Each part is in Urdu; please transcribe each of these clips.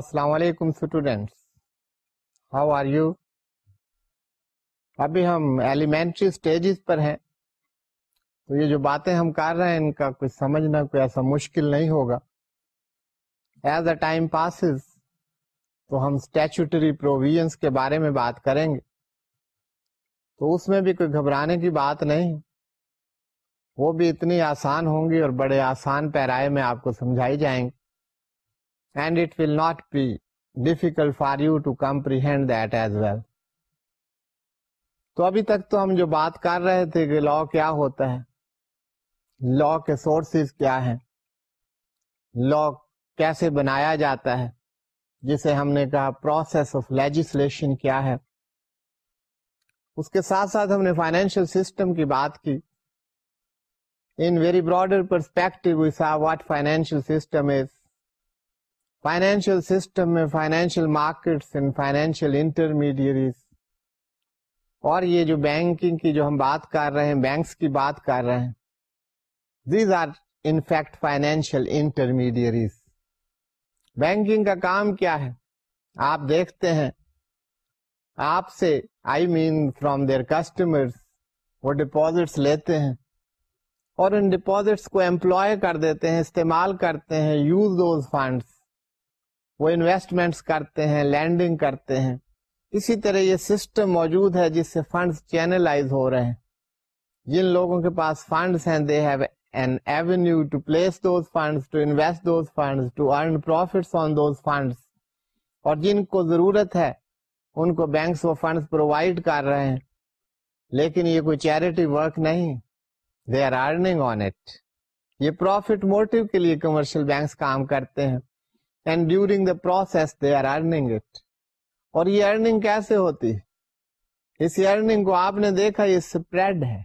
السلام علیکم اسٹوڈینٹس ہاؤ آر یو ابھی ہم ایلیمنٹری اسٹیجز پر ہیں تو یہ جو باتیں ہم کر رہے ہیں ان کا کوئی سمجھنا کوئی ایسا مشکل نہیں ہوگا ایز اے ٹائم پاسز تو ہم اسٹیچوٹری پروویژنس کے بارے میں بات کریں گے تو اس میں بھی کوئی گھبرانے کی بات نہیں وہ بھی اتنی آسان ہوں گی اور بڑے آسان پیرائے میں آپ کو سمجھائی جائیں گے and it will not be difficult for you to comprehend that as well تو ابھی تک تو ہم جو بات کر رہے تھے کہ لا کیا ہوتا ہے لا کے سورسز کیا ہے لا کیسے بنایا جاتا ہے جسے ہم نے کہا پروسیس آف لیجسلیشن کیا ہے اس کے ساتھ ساتھ ہم نے فائنینشیل سسٹم کی بات کی in very broader perspective what financial system is financial system میں فائنینشیل مارکیٹس فائنینشیل انٹرمیڈیٹ اور یہ جو بینکنگ کی جو ہم بات کر رہے ہیں بینکس کی بات کر رہے ہیں دیز آر فائنینشیل بینکنگ کا کام کیا ہے آپ دیکھتے ہیں آپ سے I mean from their customer وہ ڈپازٹس لیتے ہیں اور ان ڈپوزٹس کو امپلوائے کر دیتے ہیں استعمال کرتے ہیں یوز دوز فنڈس وہ انویسٹمنٹس کرتے ہیں لینڈنگ کرتے ہیں اسی طرح یہ سسٹم موجود ہے جس سے فنڈز چینلائز ہو رہے ہیں جن لوگوں کے پاس فنڈز ہیں دے ہیو اور جن کو ضرورت ہے ان کو بینکس وہ فنڈز پرووائڈ کر رہے ہیں لیکن یہ کوئی چیریٹی ورک نہیں they are earning on it یہ پروفٹ موٹو کے لیے کمرشل بینکس کام کرتے ہیں and during the process they are earning it اور یہ ارننگ کیسے ہوتی اس ارننگ کو آپ نے دیکھا یہ اسپریڈ ہے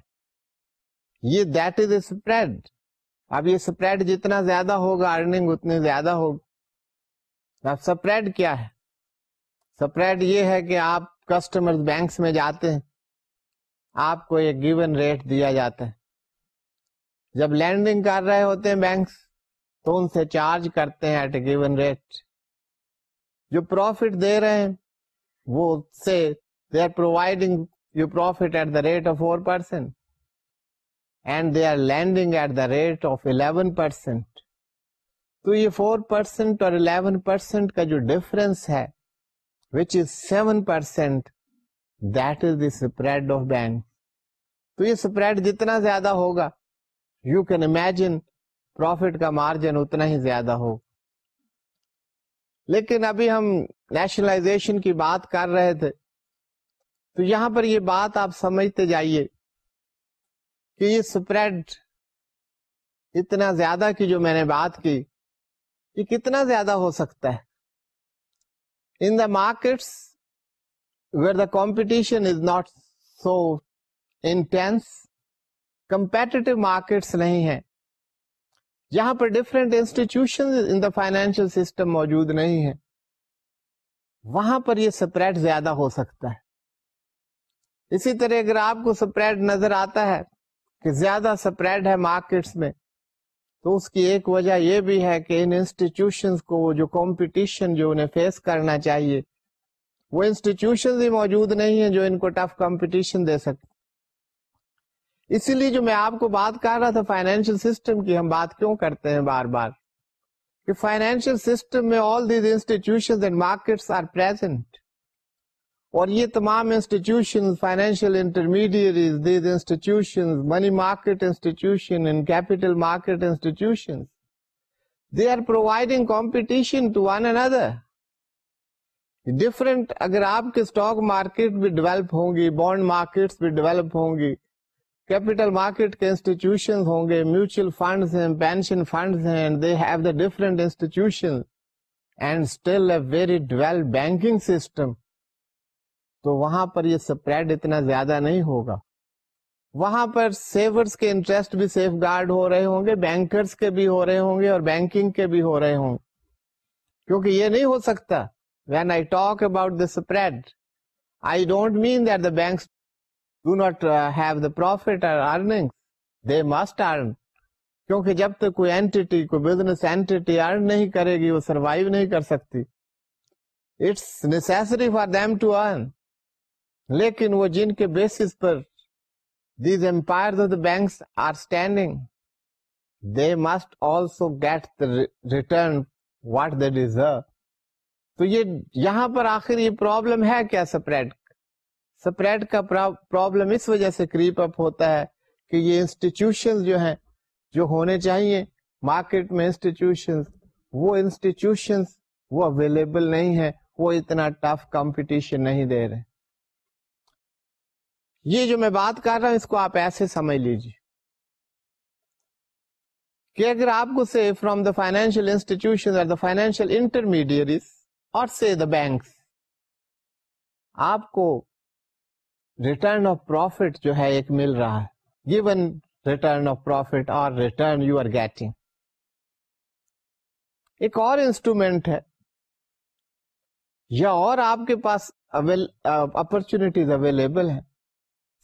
یہ دیٹ از اے اسپریڈ جتنا زیادہ ہوگا ارننگ اتنی زیادہ ہوگی اب سپریڈ کیا ہے سپریڈ یہ ہے کہ آپ کسٹمر بینکس میں جاتے ہیں آپ کو یہ گیون ریٹ دیا جاتا ہے جب لینڈنگ کر رہے ہوتے ہیں بینکس تو ان سے چارج کرتے ہیں ایٹ اے گیون ریٹ جو پروفٹ دے رہے ہیں وہ سے they are providing you profit at the rate of four percent and they are lending at the rate of eleven percent تو یہ فور پرسینٹ اور الیون پرسینٹ کا جو ڈفرینس ہے which is is seven percent that spread of bank تو یہ اسپریڈ جتنا زیادہ ہوگا یو کین امیجن پروفٹ کا مارجن اتنا ہی زیادہ ہو لیکن ابھی ہم نیشنلائزیشن کی بات کر رہے تھے تو یہاں پر یہ بات آپ سمجھتے جائیے کہ یہ سپریڈ اتنا زیادہ کی جو میں نے بات کی یہ کتنا زیادہ ہو سکتا ہے in the markets where the competition is not so intense competitive markets نہیں ہے جہاں پر different institution in the financial system موجود نہیں ہے وہاں پر یہ سپریڈ زیادہ ہو سکتا ہے اسی طرح اگر آپ کو سپریڈ نظر آتا ہے کہ زیادہ سپریڈ ہے مارکیٹس میں تو اس کی ایک وجہ یہ بھی ہے کہ ان انسٹیٹیوشن کو جو کمپٹیشن جو انہیں فیس کرنا چاہیے وہ انسٹیٹیوشن ہی موجود نہیں ہیں جو ان کو ٹف کمپٹیشن دے سکتے اسی لیے جو میں آپ کو بات کر رہا تھا فائنینشیل سسٹم کی ہم بات کیوں کرتے ہیں بار بار کہ فائنینشیل سسٹم میں all these institution and are present اور یہ تمام institution financial intermediate these institution money market institution and capital market institution they are providing competition to one another different اگر آپ کے اسٹاک مارکیٹ بھی ڈیولپ ہوں گی بانڈ مارکیٹس بھی ڈیولپ ہوں گی کیپٹل مارکیٹ کے انسٹیٹیوشن ہوں گے میوچل فنڈز فنڈز ہیں ہیں pension they have the different institution and still a very banking system تو وہاں پر یہ سپریڈ اتنا زیادہ نہیں ہوگا وہاں پر سیورس کے انٹرسٹ بھی سیف گارڈ ہو رہے ہوں گے بینکرس کے بھی ہو رہے ہوں گے اور بینکنگ کے بھی ہو رہے ہوں گے کیونکہ یہ نہیں ہو سکتا when I talk about the spread I don't mean that the banks must earn uh, کیونکہ جب تک کوئی بزنس نہیں کر سکتی فار دم ٹو ارن لیکن وہ جن کے basis per these empire of the banks are standing they must also get the return what deserve تو یہاں پر آخر یہ پرابلم ہے کیا سپریڈ کا پرابلم اس وجہ سے کریپ اپ ہوتا ہے کہ یہ انسٹیٹیوشن جو ہیں جو ہونے چاہیے مارکیٹ میں انسٹیٹیوشن انسٹیٹیوشن وہ وہ اویلیبل نہیں ہے وہ اتنا ٹف کمپٹیشن نہیں دے رہے یہ جو میں بات کر رہا ہوں اس کو آپ ایسے سمجھ لیجیے کہ اگر آپ کو سے فرام دا فائنینشیل انسٹیٹیوشن اور دا فائنینشیل انٹرمیڈیٹ اور سے دا بینکس آپ کو ریٹرن آف پروفیٹ جو ہے ایک مل رہا ہے گیون ریٹرن ریٹرن آف اور اور یو آر گیٹنگ ایک انسٹرومینٹ ہے یا اور آپ کے پاس اپرچونیٹیز اویلیبل ہے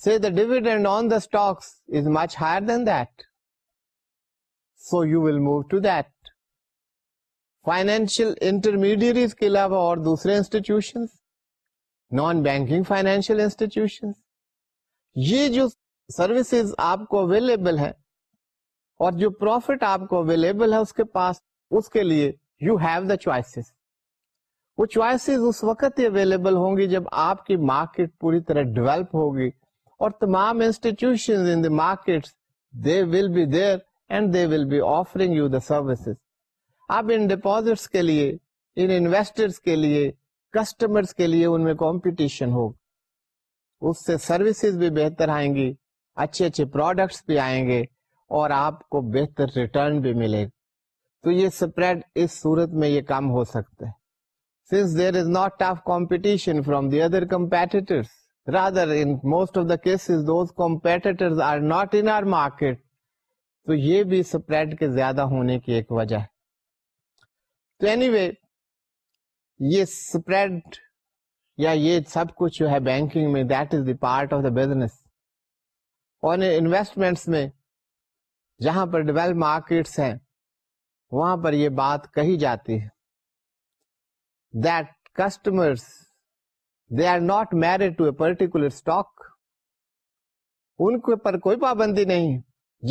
see the dividend on the stock is much higher than that so you will move to that financial intermediate کے علاوہ اور دوسرے institution non banking financial institution یہ جو سروسز آپ کو اویلیبل ہے اور جو پروفٹ آپ کو اویلیبل ہے اس کے کے پاس اس اس لیے you have the choices choices وہ وقت ہی اویلیبل ہوں گی جب آپ کی مارکیٹ پوری طرح ڈیولپ ہوگی اور تمام institution in the market they will be there and they will be offering you the services آپ ان ڈپازٹس کے لیے ان انویسٹرس کے لیے کسٹمرز کے لیے ان میں کمپٹیشن ہو اس سے سروسز بھی بہتر آئیں گی اچھے اچھے پروڈکٹس بھی آئیں گے اور آپ کو بہتر ریٹرن بھی ملے گا تو یہ سپریڈ اس صورت میں یہ کم ہو سکتا ہے since there is not tough competition from the other competitor rather in most of the cases those competitor are not in our market تو یہ بھی سپریڈ کے زیادہ ہونے کی ایک وجہ ہے تو اینی anyway, وے یہ اسپریڈ یا یہ سب کچھ جو ہے بینکنگ میں that is the part of the business اور انویسٹمنٹس میں جہاں پر ڈیولپ مارکیٹس ہیں وہاں پر یہ بات کہی جاتی ہے that customer they are not married to a particular stock ان کے پر کوئی پابندی نہیں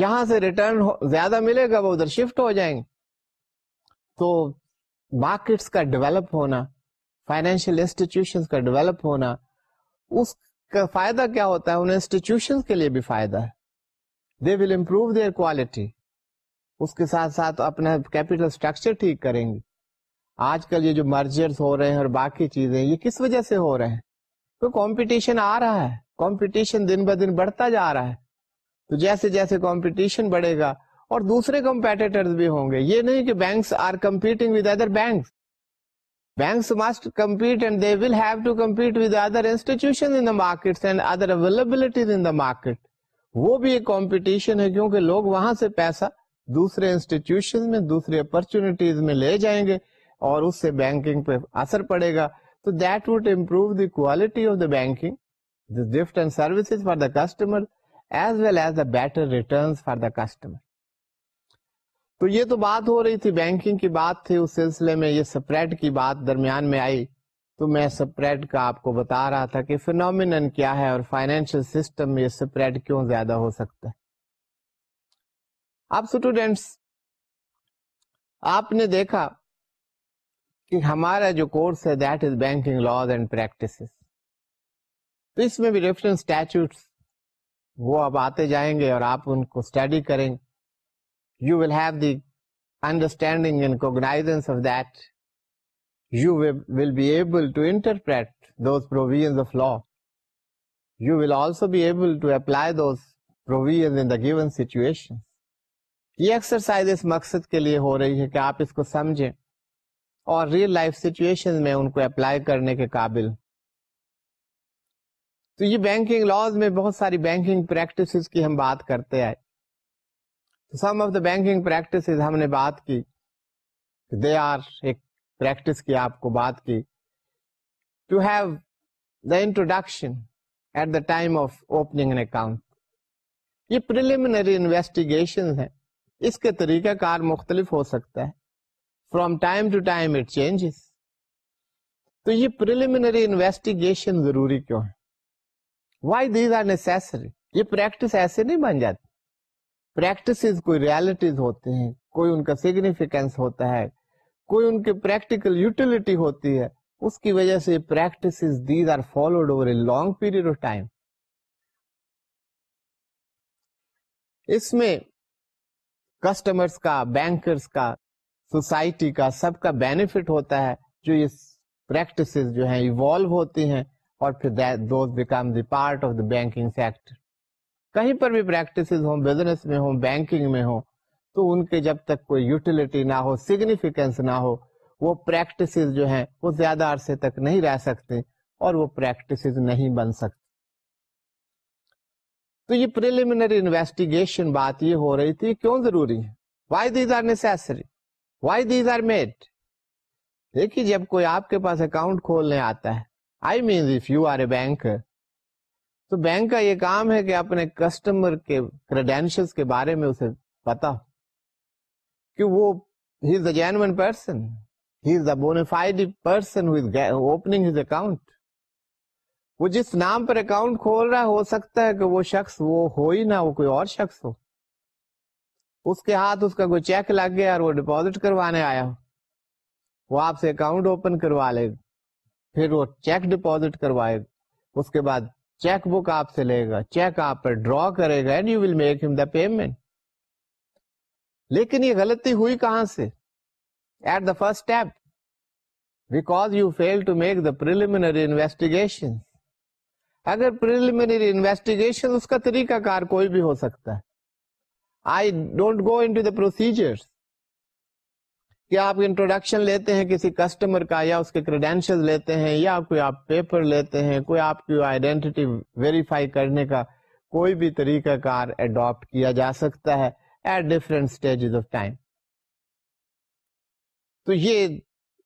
جہاں سے ریٹرن زیادہ ملے گا وہ ادھر شفٹ ہو جائیں گے تو مارکیٹس کا ڈیولپ ہونا فائنینشیل انسٹیٹیوشن کا ڈیولپ ہونا اس کا فائدہ کیا ہوتا ہے ان کے لیے بھی فائدہ ہے they will improve their quality اس کے ساتھ ساتھ اپنا کیپیٹل اسٹرکچر ٹھیک کریں گے آج کل یہ جو مرجرس ہو رہے ہیں اور باقی چیزیں یہ کس وجہ سے ہو رہے ہیں کمپٹیشن آ رہا ہے کمپٹیشن دن ب دن بڑھتا جا رہا ہے تو جیسے جیسے کمپٹیشن بڑھے گا اور دوسرے کمپیٹیٹر بھی ہوں گے یہ نہیں کہ banks are competing with other banks must compete and they will have to compete with other other institution in in the the market and availabilities market وہ بھی ایک کمپٹیشن ہے کیونکہ لوگ وہاں سے پیسہ دوسرے انسٹیٹیوشن میں دوسرے اپرچونیٹیز میں لے جائیں گے اور اس سے بینکنگ پہ اثر پڑے گا تو that improve the quality of the banking gift and services for the customer as well as the better returns for the customer تو یہ تو بات ہو رہی تھی بینکنگ کی بات تھی اس سلسلے میں یہ سپریٹ کی بات درمیان میں آئی تو میں سپریٹ کا آپ کو بتا رہا تھا کہ فینومین کیا ہے اور فائنینشیل سسٹم میں یہ سپریٹ کیوں زیادہ ہو سکتا ہے آپ اسٹوڈینٹس آپ نے دیکھا کہ ہمارا جو کورس ہے that is banking laws and practice تو اس میں بھی ریفرنس وہ اب آتے جائیں گے اور آپ ان کو اسٹڈی کریں گے یہ ایکسرسائز اس مقصد کے لیے ہو رہی ہے کہ آپ اس کو سمجھیں اور ریئل لائف سچویشن میں ان کو اپلائی کرنے کے قابل تو یہ بینکنگ لاز میں بہت ساری بینکنگ پریکٹس کی ہم بات کرتے آئے some of the banking practice ہم نے بات کی دے آر ایک پریکٹس کی آپ کو بات کی to have the introduction at the time of opening an account یہ انویسٹیگیشن ہے اس کے طریقہ کار مختلف ہو سکتا ہے from time to time it change تو یہ انویسٹیگیشن ضروری کیوں ہے وائی دیز آر نیسری یہ پریکٹس ایسے نہیں بن جاتی کوئی ریالٹیز ہوتے ہیں کوئی ان کا سگنیفیکینس ہوتا ہے کوئی ان کے پریکٹیکل یوٹیلٹی ہوتی ہے اس کی وجہ سے these are followed over a long period of time اس میں کسٹمرس کا بینکرس کا سوسائٹی کا سب کا بینیفٹ ہوتا ہے جو یہ پریکٹس جو ہیں ایوالو ہوتی ہیں اور پھر those become the part of the banking sector کہیں پر بھی پریکٹسز ہوں بزنس میں ہوں بینکنگ میں ہوں تو ان کے جب تک کوئی یوٹیلیٹی نہ ہو سگنیفیکینس نہ ہو وہ پریکٹسز جو ہیں وہ زیادہ عرصے تک نہیں رہ سکتے اور وہ پریکٹسز نہیں بن سکتے تو یہ پریلیمنری انویسٹیگیشن بات یہ ہو رہی تھی کیوں ضروری ہے why these are necessary why these are made دیکھیے جب کوئی آپ کے پاس اکاؤنٹ کھولنے آتا ہے I means if you are a bank تو بینک کا یہ کام ہے کہ اپنے کسٹمر کے کریڈینشل کے بارے میں اسے پتا ہو سکتا ہے کہ وہ شخص وہ ہو ہی نہ وہ کوئی اور شخص ہو اس کے ہاتھ اس کا کوئی چیک لگ گیا اور وہ ڈپوزٹ کروانے آیا ہو وہ آپ سے اکاؤنٹ اوپن کروا لے پھر وہ چیک ڈپوزٹ کروائے اس کے بعد چیک بک آپ سے لے گا چیک آپ پر ڈرا کرے گا and you will make them the payment لیکن یہ غلطی ہوئی کہاں سے at the first step because you fail to make the pre investigation اگر پرلمیری انویسٹیگیشن اس کا طریقہ کار کوئی بھی ہو سکتا ہے I don't go in procedure کہ آپ انٹروڈکشن لیتے ہیں کسی کسٹمر کا یا اس کے کریڈینشیل لیتے ہیں یا کوئی آپ پیپر لیتے ہیں کوئی آپ کی آئیڈینٹی ویریفائی کرنے کا کوئی بھی طریقہ کار اڈاپٹ کیا جا سکتا ہے ایٹ آف ٹائم تو یہ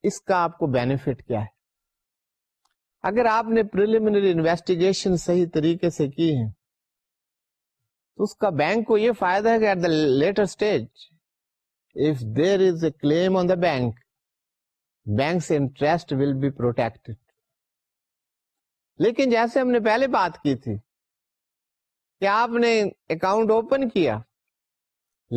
اس کا آپ کو بینیفٹ کیا ہے اگر آپ نے انویسٹیگیشن صحیح طریقے سے کی ہے تو اس کا بینک کو یہ فائدہ ہے کہ at the later stage if there is a claim on the bank, bank's interest will be protected. لیکن جیسے ہم نے پہلے بات کی تھی کہ آپ نے اکاؤنٹ اوپن کیا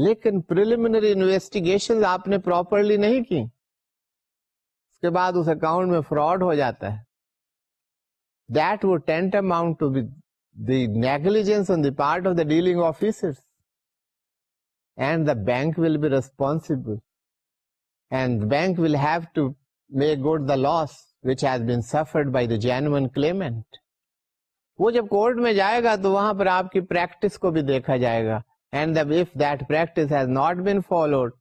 لیکن پرلمیری انویسٹیگیشن آپ نے پراپرلی نہیں کی اس کے بعد اس اکاؤنٹ میں فراڈ ہو جاتا ہے that tantamount to be the negligence on the part of the dealing officers and the bank will be responsible bank will have to make good the loss we suffer وہ جب کورٹ میں جائے گا تو وہاں پر آپ کی پریکٹس کو بھی دیکھا جائے گا and if that that practice has not been followed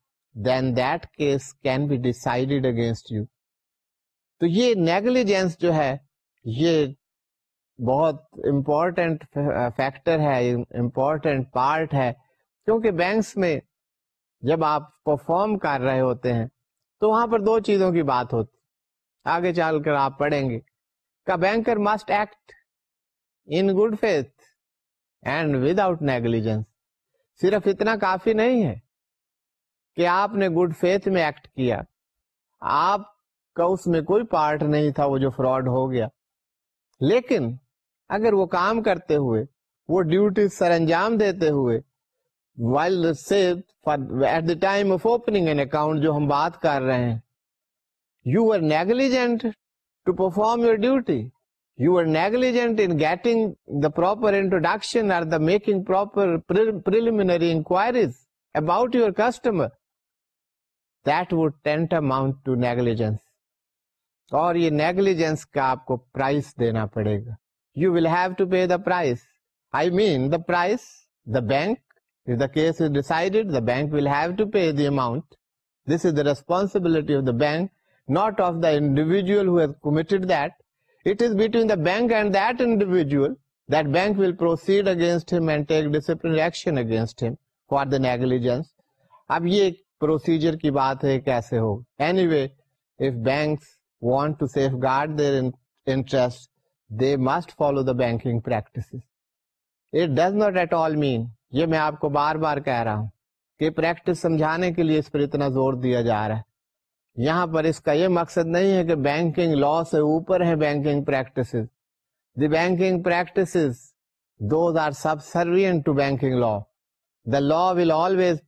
then case can be decided against you تو یہ نیگلیجنس جو ہے یہ بہت امپورٹینٹ فیکٹر ہے امپورٹینٹ پارٹ ہے کیونکہ بینکس میں جب آپ پرفارم کر رہے ہوتے ہیں تو وہاں پر دو چیزوں کی بات ہوتی آگے چل کر آپ پڑھیں گے کا banker must act in good faith and without negligence صرف اتنا کافی نہیں ہے کہ آپ نے گڈ فیتھ میں ایکٹ کیا آپ کا اس میں کوئی پارٹ نہیں تھا وہ جو فراڈ ہو گیا لیکن اگر وہ کام کرتے ہوئے وہ ڈیوٹی سر انجام دیتے ہوئے while at the time of opening an account جو ہم بات کر رہے ہیں you are negligent to perform your duty you are negligent in getting the proper introduction or the making proper pre enquiries about your customer that would tantamount to negligence اور یہ نیگلیجنس کا آپ کو پرائز دینا پڑے گا you will have to pay the price I mean the price the bank If the case is decided, the bank will have to pay the amount. This is the responsibility of the bank, not of the individual who has committed that. It is between the bank and that individual that bank will proceed against him and take disciplinary action against him for the negligence. اب یہ پروسیجر کی بات ہے کیسے ہو anyway if banks want to safeguard their interest they must follow the banking practice it does not at all mean یہ میں آپ کو بار بار کہہ رہا ہوں کہ پریکٹس سمجھانے کے لیے اس پر اتنا زور دیا جا رہا ہے یہاں پر اس کا یہ مقصد نہیں ہے کہ بینکنگ لا سے اوپر ہے banking banking banking the those are sub to law the law will always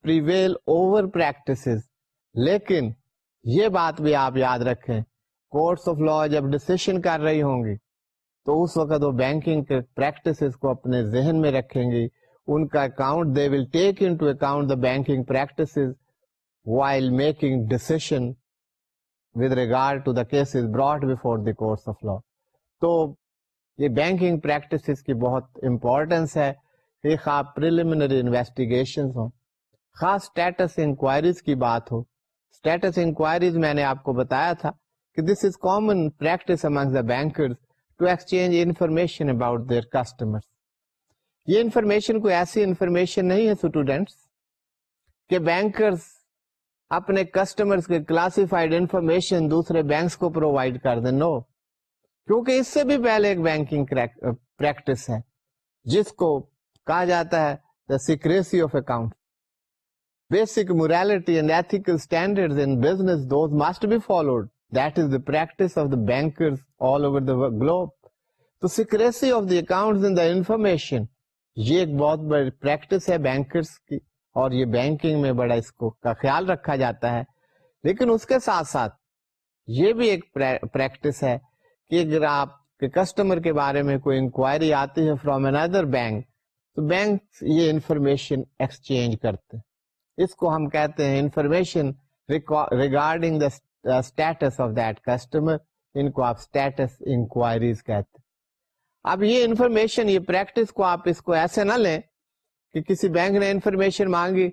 practice لیکن یہ بات بھی آپ یاد رکھیں کورٹس آف لا جب ڈسیشن کر رہی ہوں گی تو اس وقت وہ بینکنگ پریکٹس کو اپنے ذہن میں رکھیں گی ان کا account they will take in to account the banking practice while making decision with regard to the cases brought before the courts of law تو یہ بینکنگ پریکٹس کی بہت امپورٹینس ہے یہ خاص انویسٹیگیشن اسٹیٹس انکوائریز کی بات ہو اسٹیٹس انکوائریز میں نے آپ کو بتایا تھا کہ this is common practice among the to exchange information about their customer یہ انفارمیشن کوئی ایسی انفارمیشن نہیں ہے اسٹوڈینٹس کہ بینکرز اپنے کسٹمرز کے کلاسیفائڈ انفارمیشن دوسرے بینکس کو پرووائڈ کر دیں نو کیونکہ اس سے بھی پہلے ایک بینکنگ پریکٹس ہے جس کو کہا جاتا ہے the secrecy of account basic morality and ethical standard in business those must be followed that is the practice of the bankers all over the globe تو secrecy of the account in the information یہ ایک بہت بڑی پریکٹس ہے بینکرز کی اور یہ بینکنگ میں بڑا اس کو کا خیال رکھا جاتا ہے لیکن اس کے ساتھ ساتھ یہ بھی ایک پریکٹس ہے کہ اگر آپ کے کسٹمر کے بارے میں کوئی انکوائری آتی ہے فرام اندر بینک تو بینک یہ انفارمیشن ایکسچینج کرتے اس کو ہم کہتے ہیں information regarding the status of that customer ان کو آپ اسٹیٹس انکوائریز کہتے اب یہ انفارمیشن یہ پریکٹس کو آپ اس کو ایسے نہ لیں کہ کسی بینک نے انفارمیشن مانگی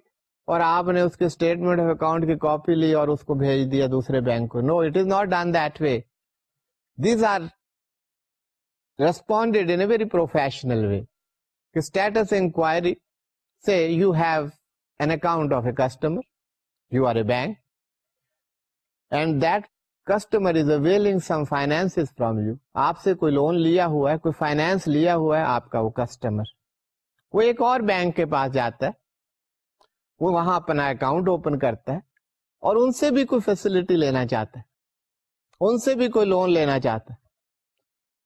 اور آپ نے اس کے اسٹیٹمنٹ آف اکاؤنٹ کی کاپی لی اور اس کو بھیج دیا دوسرے بینک کو no it is not done that way these are responded in very professional way status inquiry سے you have an account of a customer you are a bank and that customer customer is availing some finance finance from you آپ آپ سے کوئی کوئی لون لیا لیا ہوا ہوا ہے ہے کا وہ وہ ایک اور بینک کے پاس جاتا ہے وہ وہاں اپنا اکاؤنٹ اوپن کرتا ہے اور ان سے بھی کوئی فیسلٹی لینا چاہتا ہے ان سے بھی کوئی لون لینا چاہتا ہے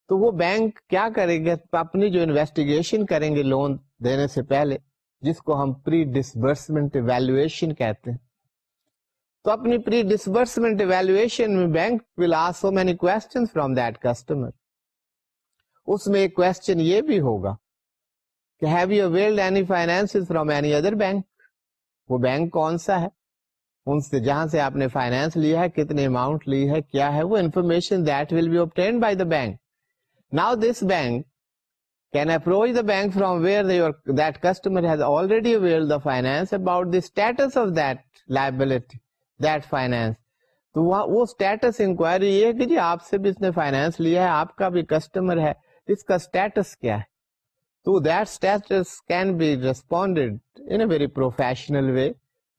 تو وہ بینک کیا کرے گا اپنی جو انویسٹیگیشن کریں گے لون دینے سے پہلے جس کو ہم پری ڈسبرسمنٹ ویلویشن کہتے ہیں تو اپنی پری ڈسبرسمنٹ ایویلویشن میں bank will ask so many question from that customer اس میں ایک کوشچن یہ بھی ہوگا کہ have you availed any finance from any other bank وہ بینک کون سا ہے ان سے جہاں سے آپ نے فائنینس لیا ہے کتنے اماؤنٹ لی ہے کیا ہے وہ information that will be obtained by the bank now this bank can approach the bank from where that customer has already availed the finance about the status of that liability that finance تو وہ اسٹیٹس انکوائری یہ ہے کہ جی آپ سے بھی اس نے فائنینس لیا ہے آپ کا بھی کسٹمر ہے اس کا اسٹیٹس کیا ہے تو that status can be responded in a very professional way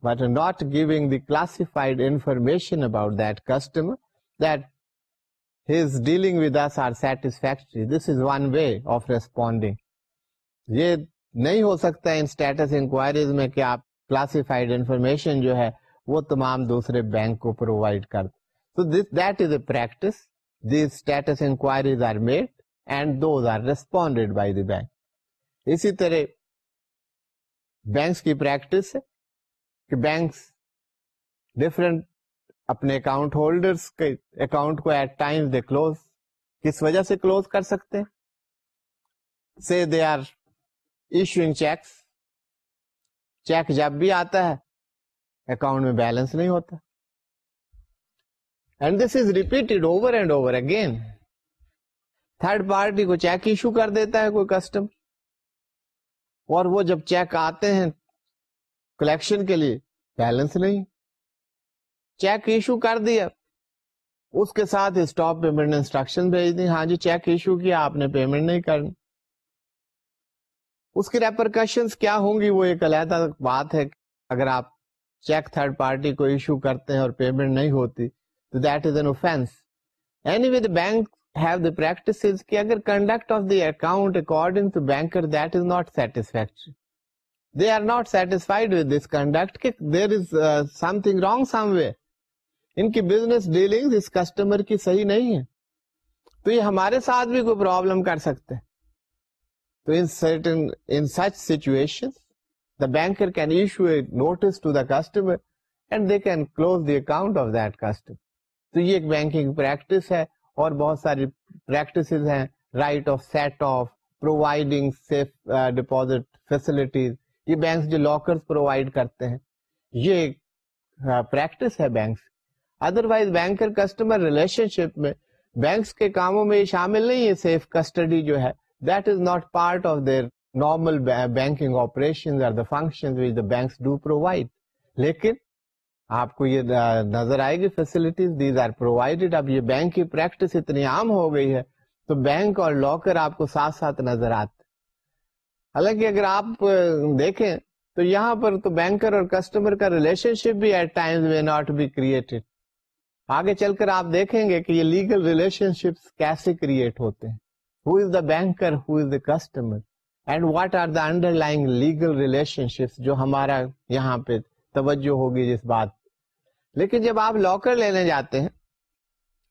but not giving the classified information about that customer that his dealing with us are satisfactory this is one way of responding یہ نہیں ہو سکتا ہے ان اسٹیٹس انکوائریز میں کہ آپ کلاسیفائڈ انفارمیشن جو ہے وہ تمام دوسرے بینک کو پرووائڈ کر so this that is a practice these states enquiries are made and those are responded by the bank اسی طرح بینکس کی پریکٹس ہے کہ بینکس ڈفرینٹ اپنے اکاؤنٹ ہولڈرس کے اکاؤنٹ کو ایٹ ٹائم دے کلوز کس وجہ سے کلوز کر سکتے ہیں سے they are issuing cheques cheque جب بھی آتا ہے اکاؤنٹ میں بیلنس نہیں ہوتا and and this is over over again third party کو چیک ایشو کر دیتا ہے کوئی کسٹم اور وہ جب چیک آتے ہیں کلیکشن کے لیے بیلنس نہیں چیک ایشو کر دیا اس کے ساتھ اسٹاپ پیمنٹ انسٹرکشن بھیج دی ہاں جی چیک ایشو کیا آپ نے پیمنٹ نہیں کرنی اس کی ریپرکشن کیا ہوں گی وہ ایک علیحدہ بات ہے اگر آپ چیک تھرڈ پارٹی کو ایشو کرتے ہیں اور پیمنٹ نہیں ہوتی تو that is an offence anyway bank have the practice کہ اگر conduct of the account according to banker that is not satisfactory they are not satisfied with this conduct there is something wrong some way in کی بزنس ڈیلنگ اس کسٹمر کی صحیح نہیں ہے تو یہ ہمارے ساتھ بھی کوئی پرابلم کر سکتے تو in such situation banker notice to customer تو یہ ایک بینکنگ پریکٹس ہے اور بہت ساری پریکٹس ہیں right of set off safe deposit facilities یہ بینکس جو لاکر یہ پریکٹس ہے bank otherwise bank customer relationship میں بینکس کے کاموں میں یہ شامل نہیں ہے سیف کسٹڈی جو ہے that is not part of their normal banking operation لیکن آپ کو یہ نظر آئے گی فیسلٹیز دیز آر پرووائڈیڈ اب یہ بینک کی پریکٹس اتنی عام ہو گئی ہے تو بینک اور لاکر آپ کو ساتھ ساتھ نظر آتے حالانکہ اگر آپ دیکھیں تو یہاں پر تو بینکر اور کسٹمر کا ریلیشن شپ بھی ایٹ ناٹ بی کریٹڈ آگے چل کر آپ دیکھیں گے کہ یہ لیگل ریلیشن شپس کیسے کریٹ ہوتے ہیں who is the banker who is the customer and what are the underline legal relationship جو ہمارا یہاں پہ توجہ ہوگی جس بات لیکن جب آپ لاکر لینے جاتے ہیں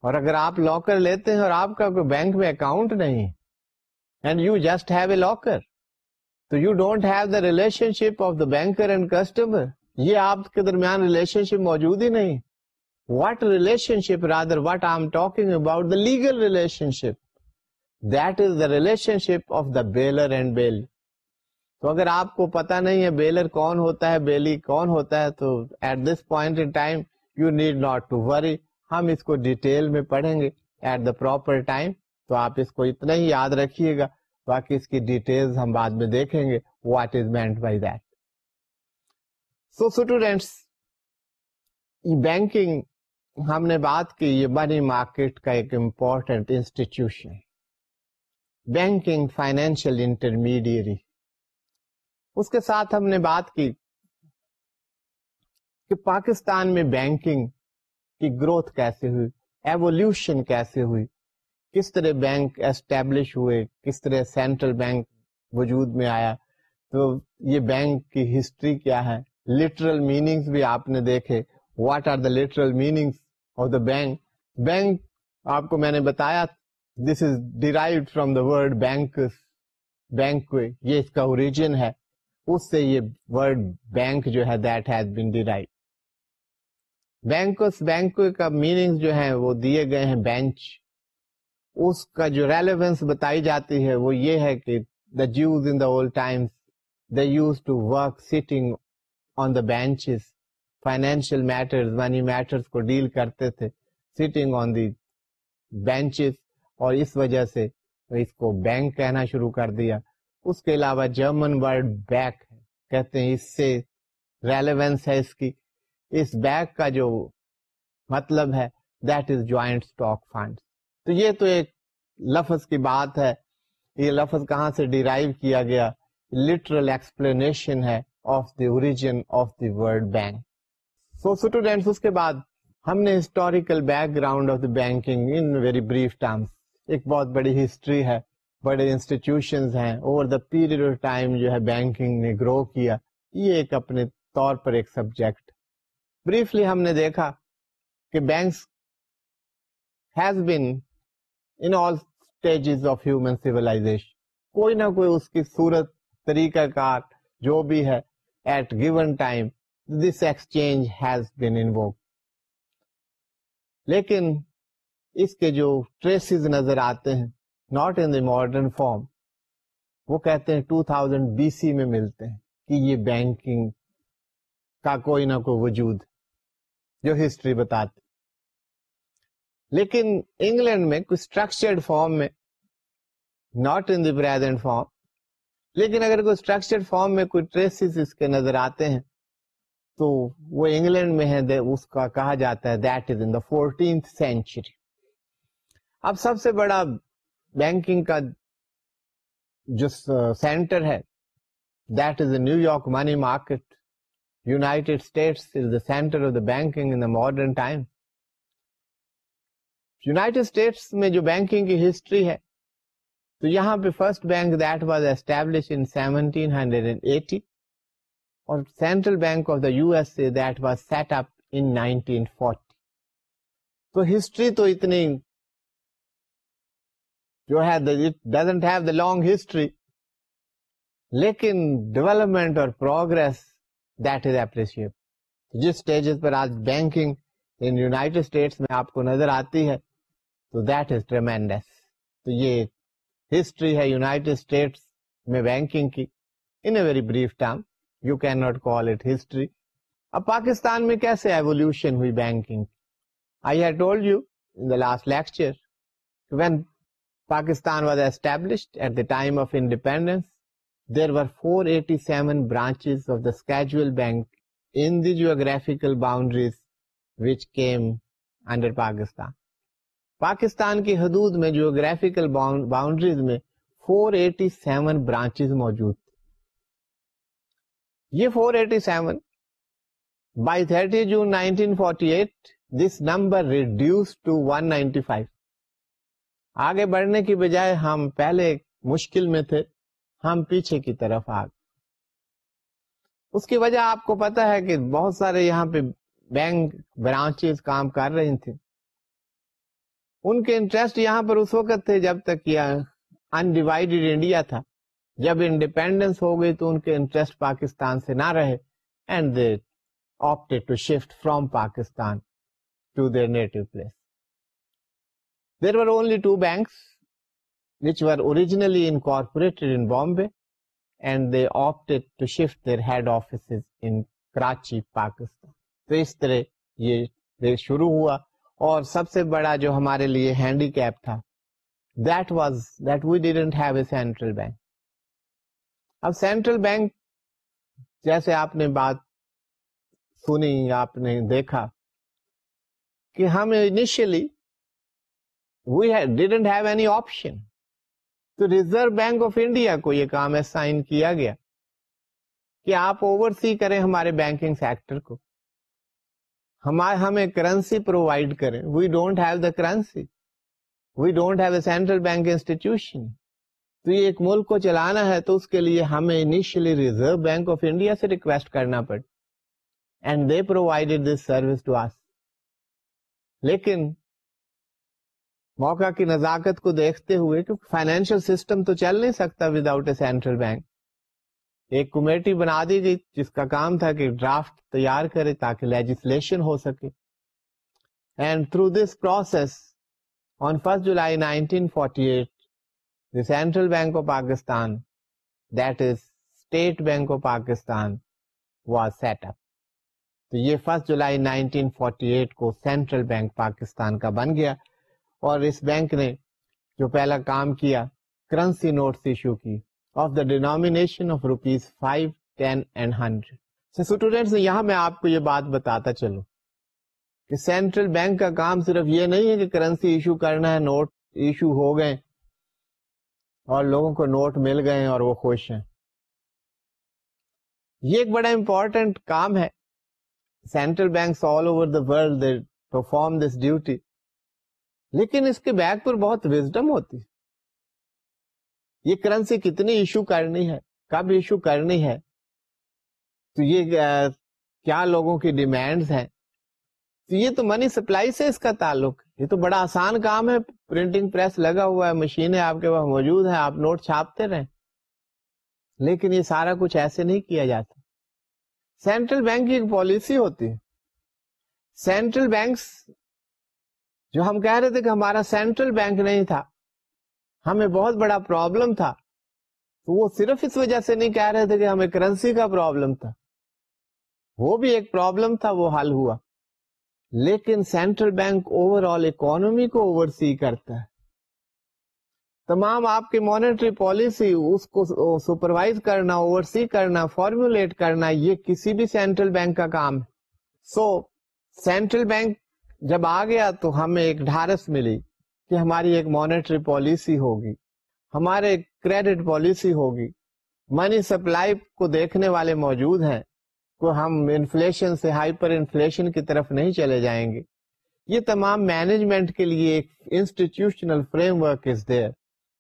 اور اگر آپ لاکر لیتے ہیں اور آپ کا کوئی بینک میں اکاؤنٹ نہیں and you just have a locker تو you don't have the relationship of the banker and customer یہ آپ کے درمیان ریلیشن شپ موجود ہی نہیں what relationship rather what I am talking about the legal relationship that is the relationship of the bailor and bailee تو اگر آپ کو پتا نہیں ہے بیلر کون ہوتا ہے بیلی کون ہوتا ہے تو at this point in time you need not to worry ہم اس کو ڈیٹیل میں پڑھیں گے ایٹ دا پراپر ٹائم تو آپ اس کو اتنا ہی یاد رکھیے گا باقی اس کی ڈیٹیل ہم بعد میں دیکھیں گے what is meant by that so students banking ہم نے بات کی یہ بنی مارکیٹ کا ایک امپورٹینٹ انسٹیٹیوشن ہے بینکنگ فائنینشیل انٹرمیڈیری اس کے ساتھ ہم نے بات کی کہ پاکستان میں بینکنگ کی گروتھ کیسے ہوئی ایولیوشن کیسے ہوئی کس طرح بینک اسٹیبلش ہوئے کس طرح سینٹرل بینک وجود میں آیا تو یہ بینک کی ہسٹری کیا ہے لٹرل میننگس بھی آپ نے دیکھے what are the literal meanings of the bank bank آپ کو میں نے بتایا this is derive from the word bank bank یہ اس کا اوریجن ہے اس سے یہ ورڈ بینک جو ہے that has been derive banks bank کا میننگ جو ہے وہ دیے گئے ہیں بینچ اس کا جو ریلیونس بتائی جاتی ہے وہ یہ ہے کہ the Jews in old times the use to work sitting on the benches financial matters money matters کو ڈیل کرتے تھے سیٹنگ آن دی بینچز اور اس وجہ سے اس کو بینک کہنا شروع کر دیا اس کے علاوہ جرمن ورڈ بیک ہے کہتے ہیں اس سے ریلیونس ہے اس کی اس بیک کا جو مطلب ہے that is joint stock fund تو یہ تو ایک لفظ کی بات ہے یہ لفظ کہاں سے ڈیرائیو کیا گیا لٹرل ایکسپلینیشن ہے of the origin of the world bank so students اس کے بعد ہم نے historical background of the banking in very brief terms ایک بہت بڑی ہسٹری ہے بڑے انسٹیٹیوشن ہیں over the period of time جو ہے بینکنگ نے گرو کیا یہ ایک اپنے طور پر ایک سبجیکٹ بریفلی ہم نے دیکھا کہ banks has been in all stages of human civilisation کوئی نہ کوئی اس کی صورت طریقہ کار جو بھی ہے at given time this exchange has been in vogue لیکن اس کے جو ٹریسز نظر آتے ہیں not in the modern form وہ کہتے ہیں 2000 تھاؤزینڈ بی سی میں ملتے ہیں کہ یہ بینکنگ کا کوئی نہ کوئی وجود جو ہسٹری بتاتے لیکن انگلینڈ میں کوئی اسٹرکچرڈ فارم میں ناٹ ان فارم لیکن اگر کوئی اسٹرکچرڈ فارم میں کوئی ٹریسز اس کے نظر آتے ہیں تو وہ انگلینڈ میں ہے اس کا کہا جاتا ہے that is in the fourteenth century اب سب سے بڑا بینکنگ کا جو سینٹر ہے that is a New York money market United States is the the centre of banking in modern time states میں جو بینکنگ کی ہسٹری ہے تو یہاں پہ first bank that was establish in seventeen hundred and eighty اور central bank of the U S A that was set up in nineteen forty تو ہسٹری تو اتنی جو ہے doesn't have the long history لیکن ڈیولپمنٹ اور progress that that is is appreciate جس اسٹیجز پر آج banking banking in in states states میں میں آپ کو نظر آتی ہے ہے تو تو ٹریمینڈس یہ ہسٹری ہسٹری کی a very brief term you can not call it اب پاکستان میں کیسے ایولیوشن ہوئی banking I told you in the last lecture when Pakistan was east at the time of independence bank in geographical boundaries کی حدود میں جیوگرافیکل باؤنڈریز میں فور ایٹی سیون برانچیز موجود یہ four eighty seven by thirty twenty eight this number reduce reduced to five آگے بڑھنے کی بجائے ہم پہلے مشکل میں تھے ہم پیچھے کی طرف گئے اس کی وجہ آپ کو پتا ہے کہ بہت سارے یہاں پہ بینک برانچ کام کر رہی تھے ان کے انٹرسٹ یہاں پر اس وقت تھے جب تک یہ انڈیوائڈیڈ انڈیا تھا جب انڈیپینڈنس ہو گئی تو ان کے انٹرسٹ پاکستان سے نہ رہے اینڈ دے آپ shift from Pakistan to their native place There were were only two banks which originally incorporated in in Bombay and they opted to shift their head offices Karachi, Pakistan. اور سب سے بڑا جو ہمارے لیے ہینڈی کیپ تھا that that was we didn't have a central bank اب سینٹرل بینک جیسے آپ نے بات سنی آپ نے دیکھا کہ ہم initially we didn't have any option تو ریزرو بینک آف انڈیا کو یہ کام اسائن کیا گیا کہ آپ اوور سی کریں ہمارے بینکنگ سیکٹر کو ہمارے ہمیں کرنسی پرووائڈ کریں we don't have the currency we don't have a central bank institution تو یہ ایک ملک کو چلانا ہے تو اس کے لیے ہمیں initially reserve bank of India سے ریکویسٹ کرنا پڑ and they provided this service to us لیکن موقع کی نزاکت کو دیکھتے ہوئے فائنینشیل سسٹم تو چل نہیں سکتا without a central bank ایک کمیٹی بنا دی گئی جس کا کام تھا کہ ڈرافٹ تیار کرے تاکہ لیجسلیشن ہو سکے and through this process on first July nineteen forty eight central bank of Pakistan that is State Bank of Pakistan was set up تو یہ first July nineteen forty eight کو سینٹرل بینک پاکستان کا بن گیا اور اس بینک نے جو پہلا کام کیا کرنسی نوٹس ایشو کی of of the rupees five ten and students یہاں میں آپ کو یہ بات بتاتا چلوں کہ سینٹرل بینک کا کام صرف یہ نہیں ہے کہ کرنسی ایشو کرنا ہے نوٹ ایشو ہو گئے اور لوگوں کو نوٹ مل گئے اور وہ خوش ہیں یہ ایک بڑا امپورٹینٹ کام ہے central bank all over the world perform this duty لیکن اس کے بیک پر بہت وزڈم ہوتی یہ کرنسی کتنی ایشو کرنی ہے کب ایشو کرنی ہے تو تو تو یہ یہ کیا لوگوں کی ہیں منی سپلائی سے اس کا تعلق یہ تو بڑا آسان کام ہے پرنٹنگ پریس لگا ہوا ہے مشینیں آپ کے پاس موجود ہے آپ نوٹ چھاپتے رہے لیکن یہ سارا کچھ ایسے نہیں کیا جاتا سینٹرل بینک کی ایک پالیسی ہوتی ہے سینٹرل بینکس جو ہم کہہ رہے تھے کہ ہمارا سینٹرل بینک نہیں تھا ہمیں بہت بڑا پرابلم تھا تو وہ صرف اس وجہ سے نہیں کہہ رہے تھے کہ ہمیں کرنسی کا پرابلم تھا وہ بھی ایک پرابلم تھا وہ حل ہوا لیکن central bank overall economy کو اوور سی کرتا ہے تمام آپ کی مانیٹری پالیسی اس کو سپروائز کرنا اوور سی کرنا فارمولیٹ کرنا یہ کسی بھی سینٹرل بینک کا کام ہے سو سینٹرل بینک جب آ گیا تو ہمیں ایک ڈھارس ملی کہ ہماری ایک مانیٹری پالیسی ہوگی ہمارے کریڈٹ پالیسی ہوگی منی سپلائی کو دیکھنے والے موجود ہیں کو ہم انفلیشن سے ہائپر انفلیشن کی طرف نہیں چلے جائیں گے یہ تمام مینجمنٹ کے لیے ایک institutional framework is there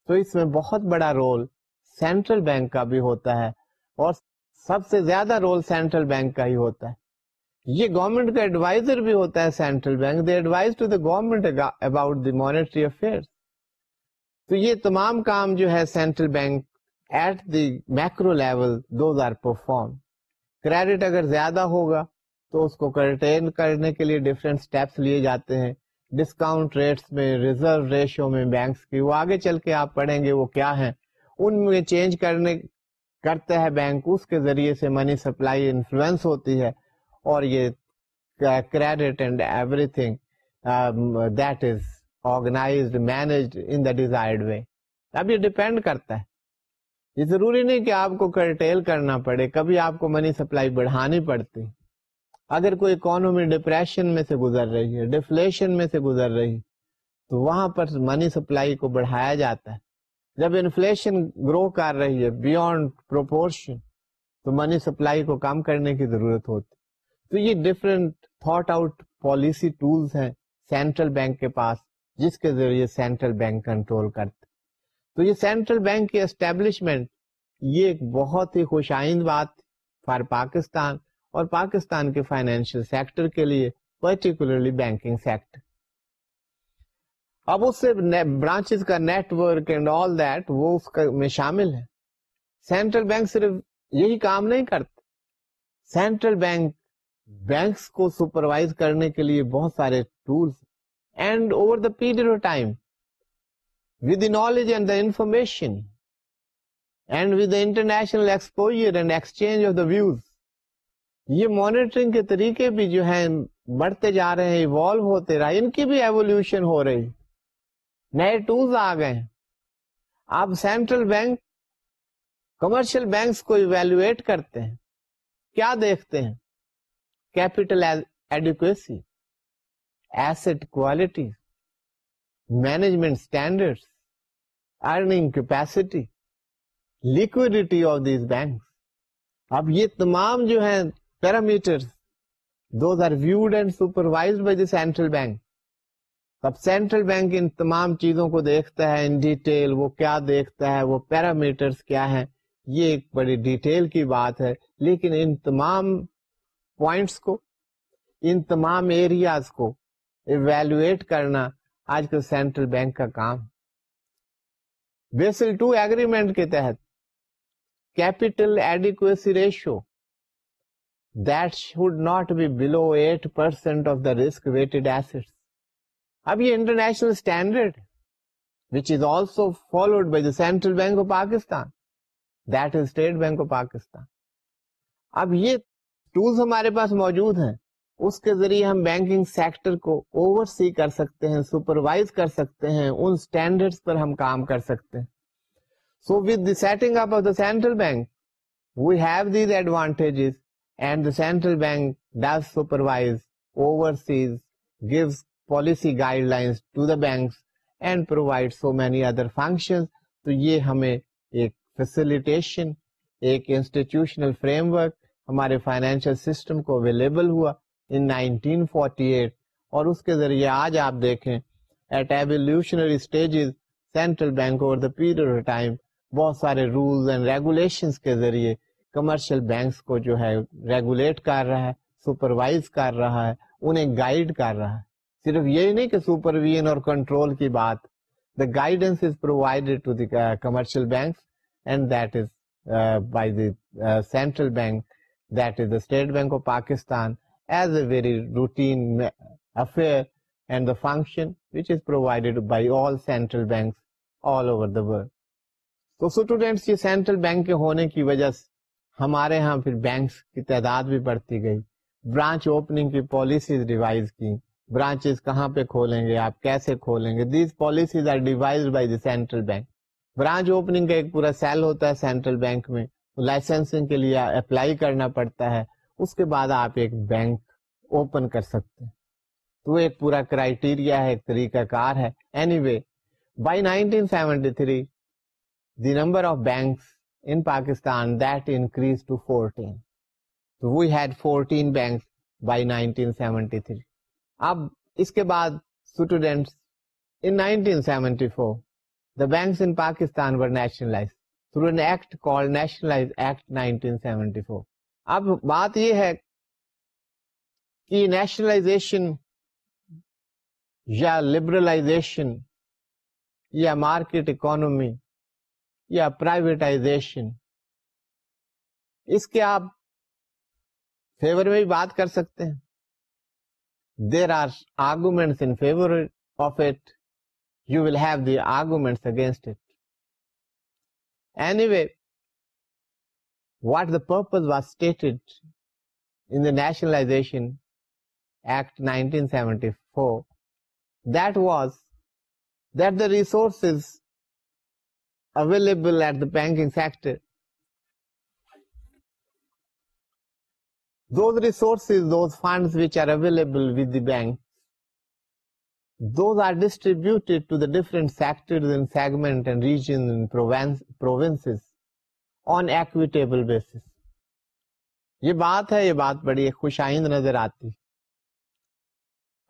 تو اس میں بہت بڑا رول سینٹرل بینک کا بھی ہوتا ہے اور سب سے زیادہ رول سینٹرل بینک کا ہی ہوتا ہے یہ گورنمنٹ کا ایڈوائزر بھی ہوتا ہے central bank they advise to the government about the monetary affair تو یہ تمام کام جو ہے central bank at the macro level those are perform credit اگر زیادہ ہوگا تو اس کو کرٹین کرنے کے لیے ڈفرینٹ اسٹیپس لیے جاتے ہیں ڈسکاؤنٹ ریٹس میں ریزرو ریشو میں بینکس کی وہ آگے چل کے آپ پڑھیں گے وہ کیا ہیں ان میں چینج کرنے کرتا ہے بینک اس کے ذریعے سے منی سپلائی انفلوئنس ہوتی ہے اور یہ credit and everything that is organise managed in the desired way اب یہ ڈیپینڈ کرتا ہے یہ ضروری نہیں کہ آپ کو کرٹیل کرنا پڑے کبھی آپ کو منی سپلائی بڑھانی پڑتی اگر کوئی اکانومی ڈپریشن میں سے گزر رہی ہے ڈیفلیشن میں سے گزر رہی تو وہاں پر منی سپلائی کو بڑھایا جاتا ہے جب انفلیشن گرو کر رہی ہے بیونڈ پروپورشن تو منی سپلائی کو کم کرنے کی ضرورت ہوتی تو یہ different thought out policy tools ہیں سینٹرل بینک کے پاس جس کے ذریعے سینٹرل بینک کنٹرول کرتے تو یہ سینٹرل بینک کی اسٹیبلشمنٹ یہ ایک بہت ہی خوش آئند بات فار پاکستان اور پاکستان کے فائنینشیل سیکٹر کے لیے پرٹیکولرلی بینکنگ سیکٹر اب اس سے برانچز کا network and all that وہ اس کا میں شامل ہے سینٹرل بینک صرف یہی کام نہیں کرتے سینٹرل بینک بینکس کو سپروائز کرنے کے لیے بہت سارے tools and over the period of time و knowledge and the information and and with international exposure exchange of the views یہ مانیٹرنگ کے طریقے بھی جو ہے بڑھتے جا رہے ہیں ایوالو ہوتے رہے ان کی بھی ایولیوشن ہو رہی نئے ٹولس آ گئے آپ سینٹرل بینک کمرشل بینکس کو ایویلویٹ کرتے ہیں کیا دیکھتے ہیں سینٹرل بینک اب سینٹرل بینک ان تمام چیزوں کو دیکھتا ہے ان ڈیٹیل وہ کیا دیکھتا ہے وہ پیرامیٹرز کیا ہیں یہ ایک بڑی ڈیٹیل کی بات ہے لیکن ان تمام پوائنٹس کو ان تمام ایریاز کو ایویلویٹ کرنا آج کل سینٹرل بینک کا کام بیسل ٹو ایگریمنٹ کے تحت capital adequacy that should not be below eight percent of the risk weighted asset اب یہ international standard which is also followed by the central bank of Pakistan that is State Bank of Pakistan اب یہ ٹولز ہمارے پاس موجود ہیں اس کے ذریعے ہم بینکنگ سیکٹر کو اوور سی کر سکتے ہیں سپروائز کر سکتے ہیں ان اسٹینڈرڈ پر ہم کام کر سکتے ہیں so with the setting up of the central bank we have these advantages and the central bank does supervise oversees gives policy guidelines to the bank and provide so many other function تو یہ ہمیں ایک فیسلٹیشن ایک انسٹیٹیوشنل فریم ورک ہمارے فائنینشیل سسٹم کو اویلیبل ہوا ان 1948 اور اس کے ذریعے آج آپ دیکھیں at evolutionary stages central bank over the period of time بہت سارے رولز اینڈ ریگولیشنز کے ذریعے کمرشل بینکس کو جو ہے ریگولیٹ کر رہا ہے سپروائز کر رہا ہے انہیں گائیڈ کر رہا ہے صرف یہ نہیں کہ سپرویژن اور کنٹرول کی بات the guidance is provided to the commercial banks and that is by the central bank that is the State Bank of Pakistan as a very routine affair and the function which is provided by all central banks all over the world. So students, یہ سینٹرل بینک کے ہونے کی وجہ سے ہمارے ہاں پھر بینکس کی تعداد بھی بڑھتی گئی برانچ اوپننگ کی پالیسیز ریوائز کی برانچز کہاں پہ کھولیں گے آپ کیسے کھولیں گے these policies are devise by the central bank branch opening کا ایک پورا سیل ہوتا ہے سینٹرل بینک میں لائسنسنگ کے لیے اپلائی کرنا پڑتا ہے اس کے بعد آپ ایک بینک اوپن کر سکتے ہیں تو ایک پورا کرائیٹیریا ہے ایک طریقہ کار ہے anyway by nineteen seventy three the number of banks in Pakistan that increase to fourteen تو we had fourteen banks by nineteen seventy three اب اس کے بعد students in nineteen seventy four the banks in Pakistan were nationalise through an act call nationalise act 1974 اب بات یہ ہے کہ نیشنلائزیشن یا لبرلائزیشن یا مارکیٹ اکانومی یا پرائیویٹائزیشن اس کے آپ فیور میں بھی بات کر سکتے ہیں there are arguments in favour of it you will have the arguments against it Anyway, what the purpose was stated in the Nationalization Act 1974, that was that the resources available at the banking sector, those resources, those funds which are available with the bank those are distributed to the different sectors and segment and regions and province, provinces on equitable basis. یہ بات ہے یہ بات بڑی خوش آئند نظر آتی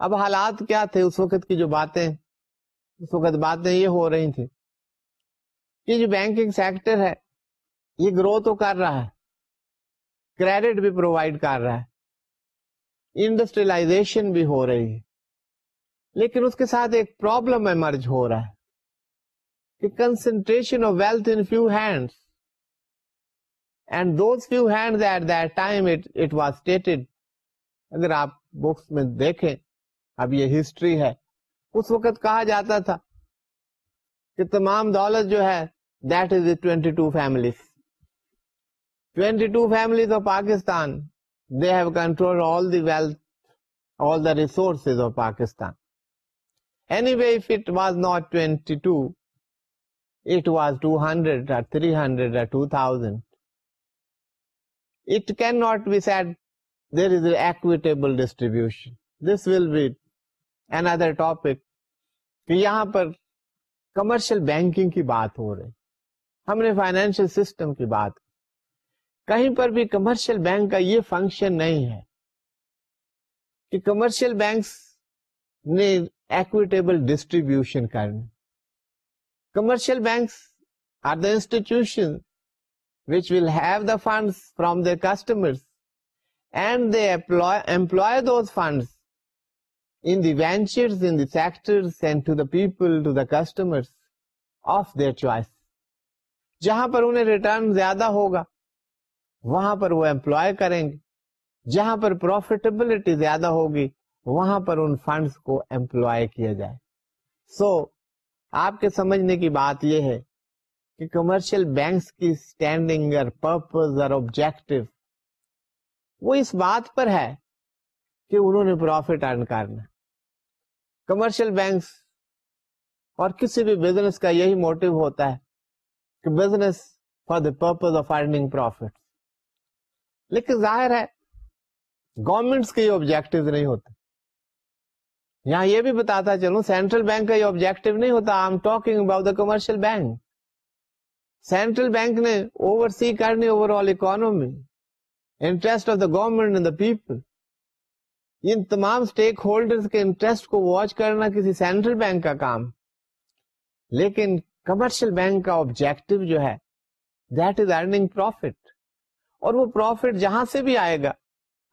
اب حالات کیا تھے اس وقت کی جو باتیں اس وقت باتیں یہ ہو رہی تھیں یہ جو بینکنگ سیکٹر ہے یہ گرو تو کر رہا ہے کریڈٹ بھی پرووائڈ کر رہا ہے انڈسٹریلائزیشن بھی ہو رہی ہے لیکن اس کے ساتھ ایک پرابلم ایمرج ہو رہا ہے کہ concentration of wealth in few hand and those few hand at that time it was stated اگر آپ بکس میں دیکھیں اب یہ ہسٹری ہے اس وقت کہا جاتا تھا کہ تمام دولت جو ہے that is twenty two families twenty two families of Pakistan they have control all the wealth all the resources of Pakistan یہاں پر کمرشل بینکنگ کی بات ہو رہی ہم نے فائنینشیل سسٹم کی بات کہیں پر بھی کمرشل بینک کا یہ فنکشن نہیں ہے کہ کمرشل بینک نے ایکویٹیبل ڈسٹریبیوشن کرنے commercial banks are the institution which will have the fund from the customer and they employ those fund in the ventures in the sector send to the people to the customer of their choice جہاں پر انہیں ریٹرن زیادہ ہوگا وہاں پر وہ امپلوائے کریں گے جہاں پر پروفیٹیبلٹی زیادہ ہوگی وہاں پر ان فنڈس کو امپلوائے کیا جائے سو so, آپ کے سمجھنے کی بات یہ ہے کہ کمرشل بینکس کی اسٹینڈنگ اور پرپز اور آبجیکٹو وہ اس بات پر ہے کہ انہوں نے پروفٹ ارن کرنا کمرشل بینکس اور کسی بھی بزنس کا یہی موٹو ہوتا ہے کہ business for the purpose of earning profit لیکن ظاہر ہے گورمنٹس کے یہ آبجیکٹو نہیں ہوتے یہاں یہ بھی بتاتا چلوں سینٹرل بینک کا یہ آبجیکٹو نہیں ہوتا I am talking about the commercial bank central bank نے اوور سی کرنی overall economy interest of the government the people ان تمام اسٹیک ہولڈر کے انٹرسٹ کو واچ کرنا کسی سینٹرل بینک کا کام لیکن کمرشل بینک کا آبجیکٹو جو ہے دیٹ از ارنگ پروفٹ اور وہ پروفیٹ جہاں سے بھی آئے گا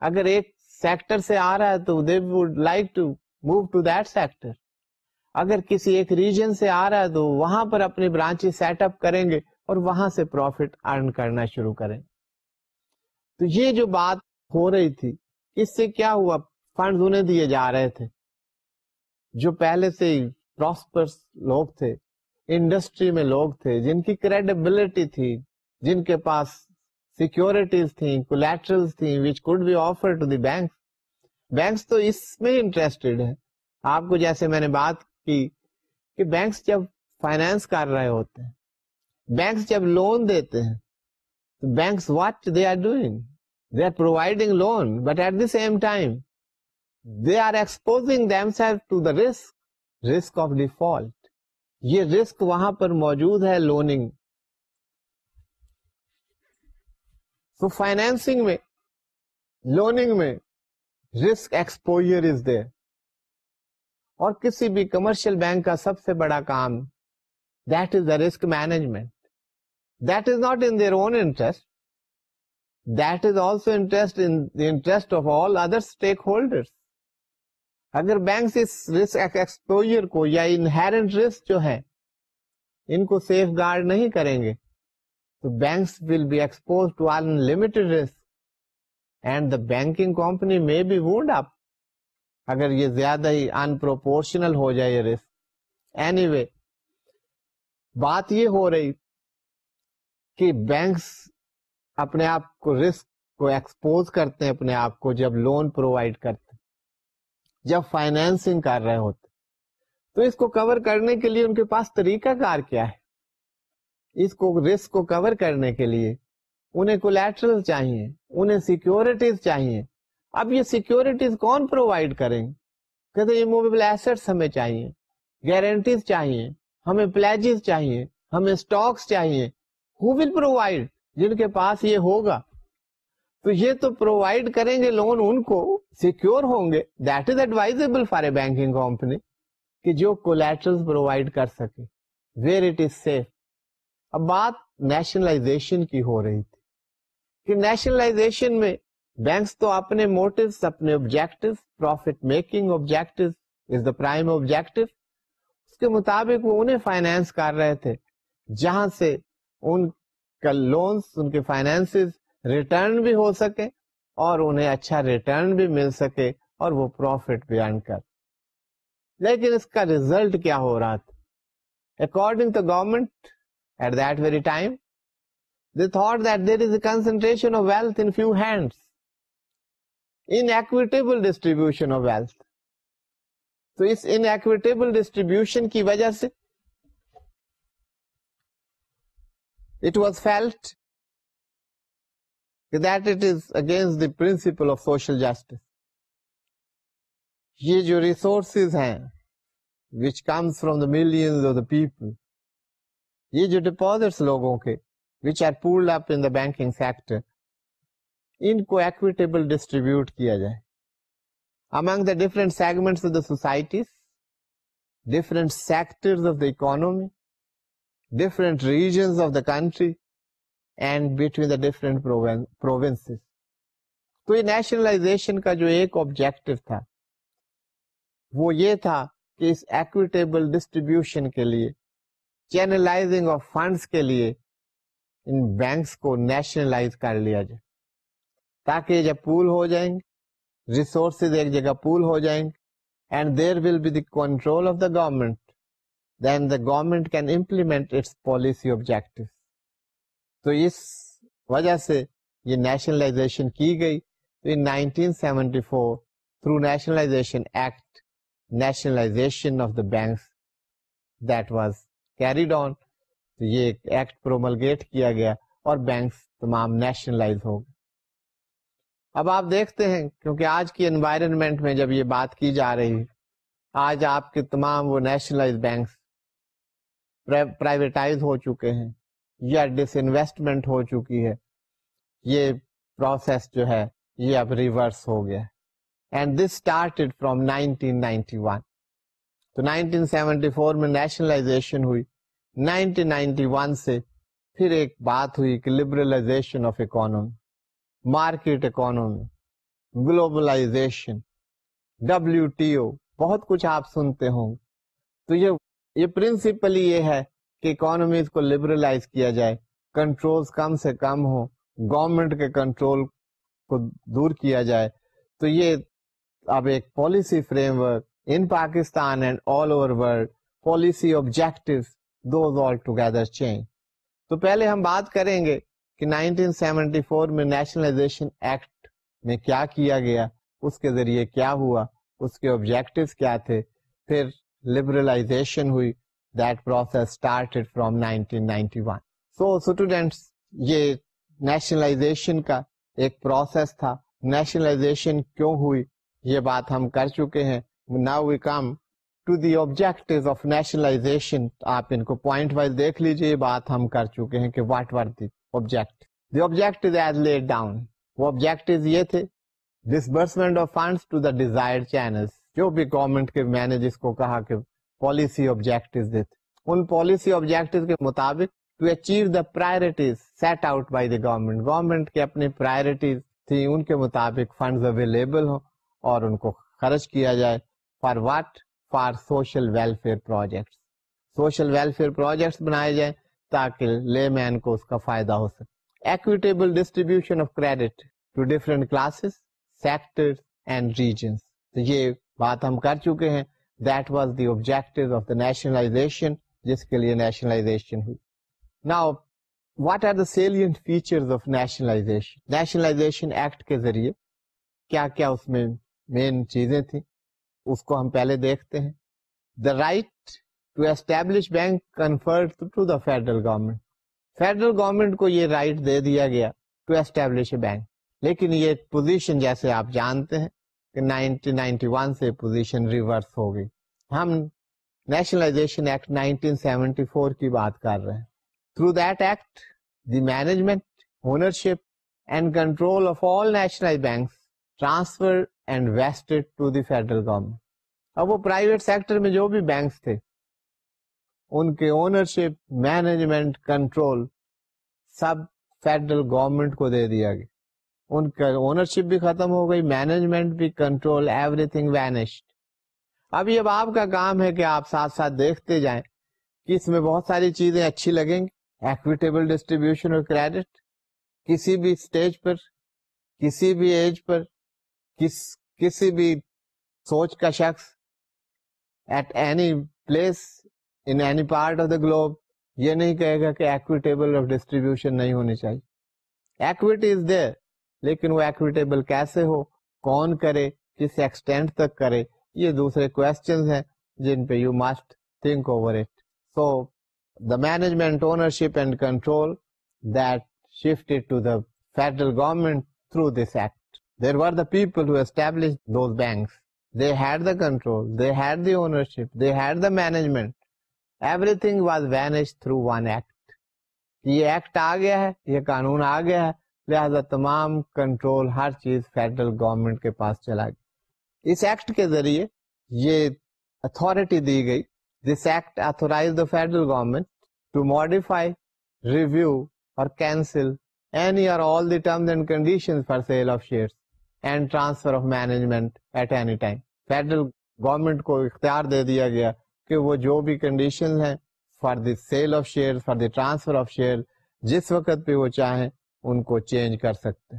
اگر ایک سیکٹر سے آ رہا ہے تو they would like to move to that sector اگر کسی ایک ریجن سے آ رہا ہے تو وہاں پر اپنی برانچی سیٹ اپ کریں گے اور وہاں سے پروفٹ ارن کرنا شروع کریں تو یہ جو بات ہو رہی تھی اس سے کیا ہوا فنڈ دیے جا رہے تھے جو پہلے سے پراسپرس لوگ تھے انڈسٹری میں لوگ تھے جن کی کریڈیبلٹی تھی جن کے پاس سیکورٹیز تھیں کولیٹرل تھیں which could be offer to the bank banks تو اس میں انٹرسٹڈ ہے آپ کو جیسے میں نے بات کی کہ بینکس جب فائنینس کر رہے ہوتے ہیں بینکس جب لون دیتے تو banks what they are doing they are providing loan but at the same time they are expose self to the risk risk of default یہ رسک وہاں پر موجود ہے لوننگ فائنینسنگ میں لوننگ میں رسک ایکسپوئر از دیر اور کسی بھی کمرشل بینک کا سب سے بڑا کام that is the risk management that is not in their own interest that is also interest interest of all other stakeholder اگر بینکس ایکسپوئر کو یا انہرنٹ رسک جو ہے ان کو سیف گارڈ نہیں کریں گے تو banks will be expose to all unlimited risk and the banking company میں بی وونڈ اپ اگر یہ زیادہ ہی ان پروپورشنل ہو جائے یہ رسک اینی وے بات یہ ہو رہی کہ بینکس اپنے آپ کو رسک کو ایکسپوز کرتے ہیں اپنے آپ کو جب لون پرووائڈ کرتے ہیں جب فائنینسنگ کر رہے ہوتے تو اس کو کور کرنے کے لیے ان کے پاس طریقہ کار کیا ہے اس کو رسک کو کور کرنے کے لیے انہیں کولیٹرل چاہیے انہیں سیکورٹیز چاہیے اب یہ سیکیورٹیز کون پرووائڈ کریں کہتے کہتے موویبل ایسٹس ہمیں چاہیے گارنٹیز چاہیے ہمیں پلیجز چاہیے ہمیں اسٹاکس چاہیے ہو ول پرووائڈ جن کے پاس یہ ہوگا تو یہ تو پرووائڈ کریں گے لون ان کو سیکور ہوں گے that is advisable for a banking company کہ جو کولیٹرل پرووائڈ کر سکے ویئر اٹ از سیف اب بات نیشنلائزیشن کی ہو رہی تھی نیشنلائزیشن میں بینکس تو اپنے موٹو اپنے objective objective objective making is the prime اس کے مطابق وہ انہیں فائنینس کر رہے تھے جہاں سے ان کا لونس ان کے فائنینس ریٹرن بھی ہو سکے اور انہیں اچھا ریٹرن بھی مل سکے اور وہ پروفیٹ بھی ارن کر لیکن اس کا ریزلٹ کیا ہو رہا تھا according to government at that very time the thought there is a concentration of wealth hands inequitable distribution of wealth تو اس انکویٹیبل ڈسٹریبیوشن کی وجہ سے it was felt it is against the principle of social justice یہ جو ریسورسز ہیں which comes from the million people یہ جو ڈپازٹس لوگوں کے پورڈ اپنے بینکنگ سیکٹر ڈسٹریبیوٹ کیا جائے among the different segments of the societies different sector of the economy different regions of the country and between the different province تو یہ نیشنلائزیشن کا جو ایک آبجیکٹو تھا وہ یہ تھا کہ اس ایکویٹیبل ڈسٹریبیوشن کے لیے چینلائزنگ آف فنڈس کے لیے ان بینکس کو نیشنلائز کر لیا جائے تاکہ جب پول ہو جائیں گے ریسورسز ایک جگہ پول ہو جائیں گے and there will be control of the government then the government can implement its policy objective تو اس وجہ سے یہ نیشنلائزیشن کی گئی تو in four through nationalisation act nationalisation of the banks that was carried on تو یہ ایکٹ پروملگیٹ کیا گیا اور بینکس تمام نیشنلائز ہو گئے اب آپ دیکھتے ہیں کیونکہ آج کی انوائرمنٹ میں جب یہ بات کی جا رہی آج آپ کے تمام وہ نیشنلائز بینکس پرائیویٹائز ہو چکے ہیں یا ڈس انویسٹمنٹ ہو چکی ہے یہ پروسیس جو ہے یہ اب ریورس ہو گیا and this start from ninety one تو 1974 فور میں نیشنلائزیشن ہوئی 1991 سے پھر ایک بات ہوئی کہ liberalisation of economy market economy globalisation T O بہت کچھ آپ سنتے ہوں گے کہ اکانومیز کو لبرلائز کیا جائے کنٹرول کم سے کم ہو گورمنٹ کے کنٹرول کو دور کیا جائے تو یہ اب ایک policy framework in Pakistan and all over world policy objective پہلے ہم بات کریں گے کہ نیشنلائزیشن ایکٹ میں کیا گیا اس کے ذریعے کیا ہوا آبجیکٹ کیا نیشنلائزیشن کا ایک پروسیس تھا نیشنلائزیشن کیوں ہوئی یہ بات ہم کر چکے ہیں ناؤ وی کم آپ ان کو دیکھ لیجیے جو بھی گورنمنٹ کے نے جس کو کہا کہ پالیسی آبجیکٹو کے مطابق گورنمنٹ کے اپنی پرائرٹیز تھیں ان کے مطابق فنڈز اویلیبل ہوں اور ان کو خرچ کیا جائے for what for social welfare projects social welfare projects بنائے جائیں تاکہ لے مین کو اس کا فائدہ ہو سکے equitable distribution of credit to different classes sector and regions یہ بات ہم کر چکے ہیں that was the objective of the nationalisation جس کے لیے نیشنلائزیشن ہوئی now what are the salient feature of nationalisation nationalisation act کے ذریعے کیا کیا اس میں مین چیزیں تھیں اس کو ہم پہلے دیکھتے ہیں دا رائٹ ٹو ایسٹ بینکرل گورمنٹ فیڈرل گورمنٹ کو یہ رائٹ right دے دیا گیا ٹو اسٹیبلش اے بینک لیکن یہ پوزیشن جیسے آپ جانتے ہیں کہ نائنٹین ریورس ہو گئی ہم نیشنلائزیشن ایکٹ فور کی بات کر رہے ہیں through that act the management ownership and control of all national transfer and to the federal اب وہ پرائیویٹ سیکٹر میں جو بھی بینکس تھے ان کے اونرشپ مینجمنٹ کنٹرول سب فیڈرل گورمنٹ کو دے دیا گیا ان کا اونرشپ بھی ختم ہو گئی مینجمنٹ بھی کنٹرول ایوری تھنگ وینشڈ اب آپ کا کام ہے کہ آپ ساتھ ساتھ دیکھتے جائیں کہ اس میں بہت ساری چیزیں اچھی لگیں گی ایکویٹیبل ڈسٹریبیوشن اور کریڈٹ کسی بھی اسٹیج پر کسی بھی ایج پر کس کسی بھی سوچ کا شخص at any place in any part of the globe یہ نہیں کہے گا کہ ایکویٹیبل آف ڈسٹریبیوشن نہیں ہونی چاہیے ایکویٹی از دیر لیکن وہ ایکویٹیبل کیسے ہو کون کرے کس ایکسٹینڈ تک کرے یہ دوسرے کون پہ you must think over it so the management ownership and control that shift to the federal government through this act there were the ہے لہذا تمام کنٹرول ہر چیز فیڈرل گورنمنٹ کے پاس چلا گیا اس ایکٹ کے ذریعے یہ اتارٹی دی گئی this act authorise the federal modify review shares and transfer of management at any time federal کو اختیار دے دیا گیا کہ وہ جو بھی condition for the the sale of share for transfer of share جس وقت بھی وہ چاہیں ان کو چینج کر سکتے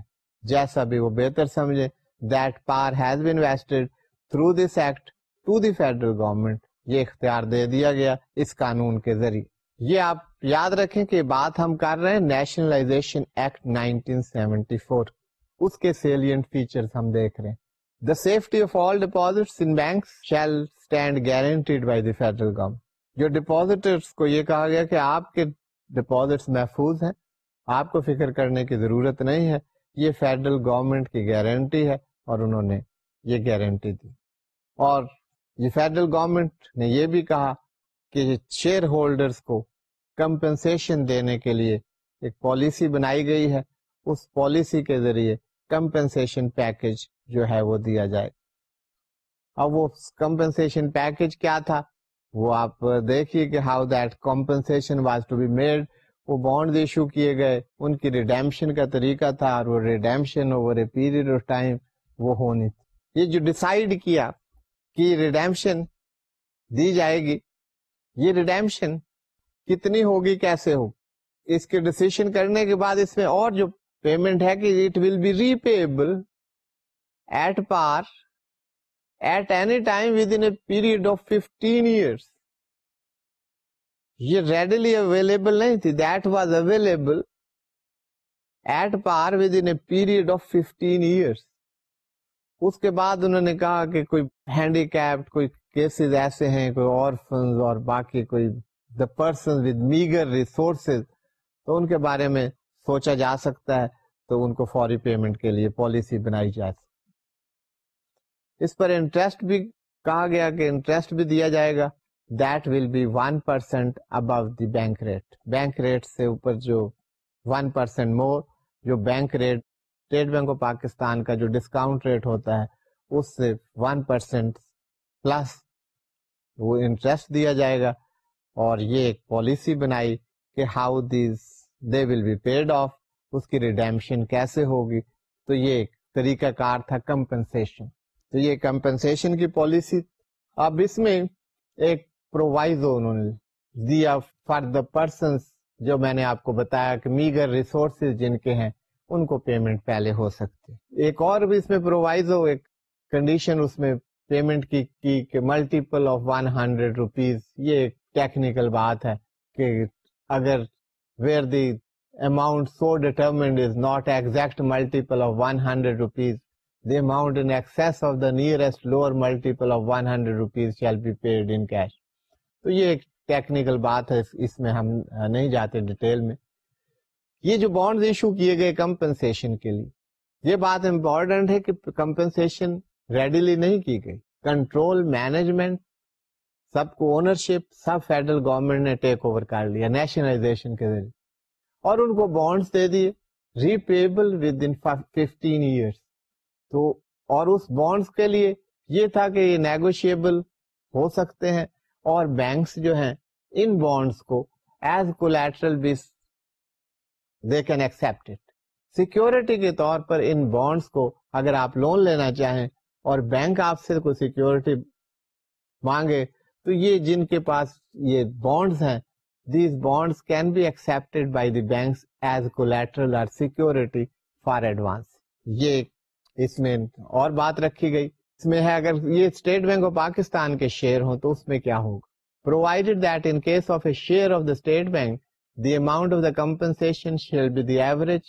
جیسا بھی وہ بہتر سمجھے that power has vested through this act to the federal government یہ اختیار دے دیا گیا اس قانون کے ذریعے یہ آپ یاد رکھیں کہ بات ہم کر رہے ہیں نیشنلائزیشن ایکٹ 1974 فور اس کے سیلینٹ فیچر ہم دیکھ رہے ہیں the safety of all in shall stand guaranteed by the federal جو کو یہ کہا گیا کہ آپ کے ڈپازٹس محفوظ ہیں آپ کو فکر کرنے کی ضرورت نہیں ہے یہ فیڈرل گورمنٹ کی گارنٹی ہے اور انہوں نے یہ گارنٹی دی اور یہ فیڈرل گورمنٹ نے یہ بھی کہا کہ شیئر ہولڈرس کو کمپنسیشن دینے کے لیے ایک پالیسی بنائی گئی ہے اس پالیسی کے ذریعے کمپنسیشن پیکج جو ہے وہ دیا جائے اب وہ کمپنسیشن پیکج کیا تھا وہ آپ دیکھیے کہ how that compensation was to be made وہ بانڈ ایشو کیے گئے ان کی ریڈیمشن کا طریقہ تھا اور وہ redemption over a period of time وہ ہونی تھی یہ جو ڈیسائیڈ کیا کہ ریڈیمشن دی جائے گی یہ ریڈیمشن کتنی ہوگی کیسے ہوگی اس کے ڈسیشن کرنے کے بعد اس میں اور جو پیمنٹ ہے کہ it will be repayable at par at any time within period of fifteen years یہ ریڈلی اویلیبل نہیں تھی that was available at par within period of fifteen years اس کے بعد انہوں نے کہا کہ کوئی ہینڈی کیپڈ کوئی کیسز ایسے ہیں کوئی آرفنز اور باقی کوئی the person with meagre resources تو ان کے بارے میں سوچا جا سکتا ہے تو ان کو فوری پیمنٹ کے لیے پالیسی بنائی سکتی اس پر انٹرسٹ بھی کہا گیا کہ انٹرسٹ بھی دیا جائے گا that will be one percent above the bank rate bank rate سے اوپر جو جو one percent more bank bank rate state of Pakistan کا جو ڈسکاؤنٹ ریٹ ہوتا ہے اس سے ون پرسینٹ پلس وہ انٹرسٹ دیا جائے گا اور یہ ایک پالیسی بنائی کہ how these they will be paid off اس کی ریڈیمشن کیسے ہوگی تو یہ ایک طریقہ کار تھا کمپنسن تو یہ کمپنسن کی پالیسی اب اس میں ایک دیا فار دا جو میں نے آپ کو بتایا کہ میگر ریسورسز جن کے ہیں ان کو پیمنٹ پہلے ہو سکتی ایک اور بھی اس میں پروائز ہو ایک کنڈیشن اس میں پیمنٹ کی کی کہ multiple of one hundred rupees یہ ایک ٹیکنیکل بات ہے کہ اگر where nearest lower multiple hundred rupees shall be paid in cash تو یہ ایک ٹیکنیکل بات ہے اس میں ہم نہیں جاتے ڈیٹیل میں یہ جو بانڈ ایشو کیے گئے کمپنسن کے لیے یہ بات امپورٹینٹ ہے کہ کمپنسن ریڈیلی نہیں کی گئی کنٹرول مینجمنٹ سب کو اونرشپ سب فیڈرل گورنمنٹ نے ٹیک اوور کر لیا نیشنلائزیشن کے ذریعے اور ان کو بانڈس دے دیے repayable within fifteen years تو اور اس بانڈس کے لیے یہ تھا کہ یہ نیگوشیبل ہو سکتے ہیں اور بینکس جو ہیں ان بانڈس کو as collateral base they can accept security کے طور پر ان بانڈس کو اگر آپ لون لینا چاہیں اور بینک آپ سے کوئی سیکیورٹی مانگے تو یہ جن کے پاس یہ بانڈز ہیں these bonds can be accept by the banks as collateral اور سیکورٹی فار ایڈوانس یہ اس میں اور بات رکھی گئی اس میں ہے اگر یہ اسٹیٹ بینک آف پاکستان کے شیئر ہوں تو اس میں کیا ہوگا provided that in case of a share of the State Bank the amount of the compensation shall be the average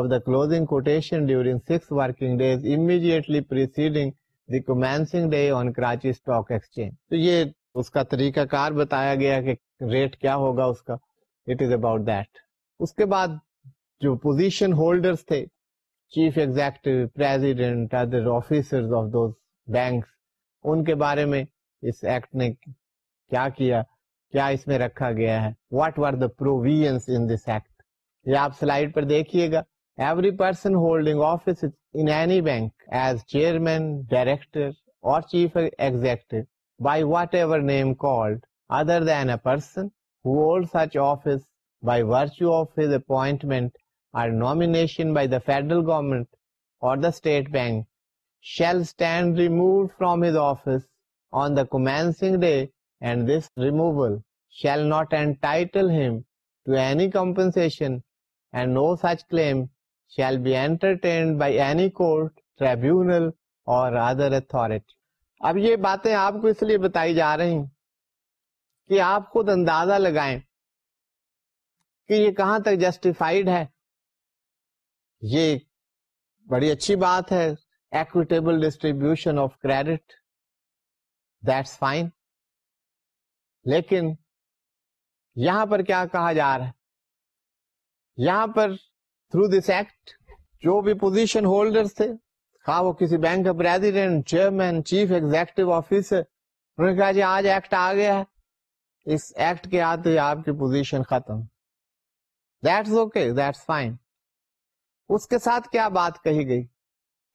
of the closing quotation during six working days immediately preceding the commencing day on Karachi stock exchange تو یہ اس کا طریقہ کار بتایا گیا کہ ریٹ کیا ہوگا اس کا اٹ از اباؤٹ دیٹ اس کے بعد جو پوزیشن ہولڈرز تھے chief executive president other officer of those ان کے بارے میں اس ایکٹ نے کیا کیا کیا اس میں رکھا گیا ہے what are the provision this act یہ آپ سلائڈ پر دیکھیے گا every person holding office any bank as chairman director اور chief executive by whatever name called other than a person who holds such office by virtue of his appointment or nomination by the federal government or the state bank shall stand removed from his office on the commencing day and this removal shall not entitle him to any compensation and no such claim shall be entertained by any court, tribunal or other authority. اب یہ باتیں آپ کو اس لیے بتائی جا رہی ہیں کہ آپ خود اندازہ لگائیں کہ یہ کہاں تک جسٹیفائڈ ہے یہ بڑی اچھی بات ہے equitable distribution of credit that's fine لیکن یہاں پر کیا کہا جا رہا ہے یہاں پر تھرو دس ایکٹ جو بھی پوزیشن ہولڈر تھے خواہ ہاں، وہ کسی بینک کا president chairman chief executive officer انہوں نے کہا جی آج ایکٹ آ گیا ہے اس ایکٹ کے آتے ہی آپ کی پوزیشن ختم دیٹس اوکے دیٹس فائن اس کے ساتھ کیا بات کہی گئی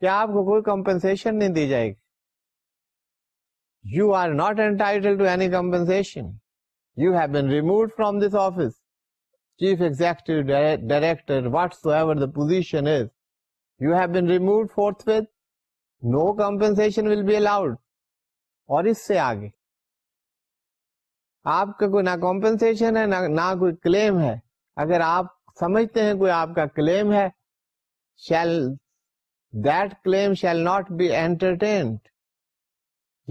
کہ آپ کو کوئی کمپنسن نہیں دی جائے گی you are not entitled to any compensation you have been removed from this office chief executive director whatsoever the position is you have been removed forthwith no compensation will be allowed اور اس سے آگے آپ کا کوئی نہ کمپنسن ہے نہ کوئی کلیم ہے اگر آپ سمجھتے ہیں کوئی آپ کا کلیم ہے shall shall that claim not be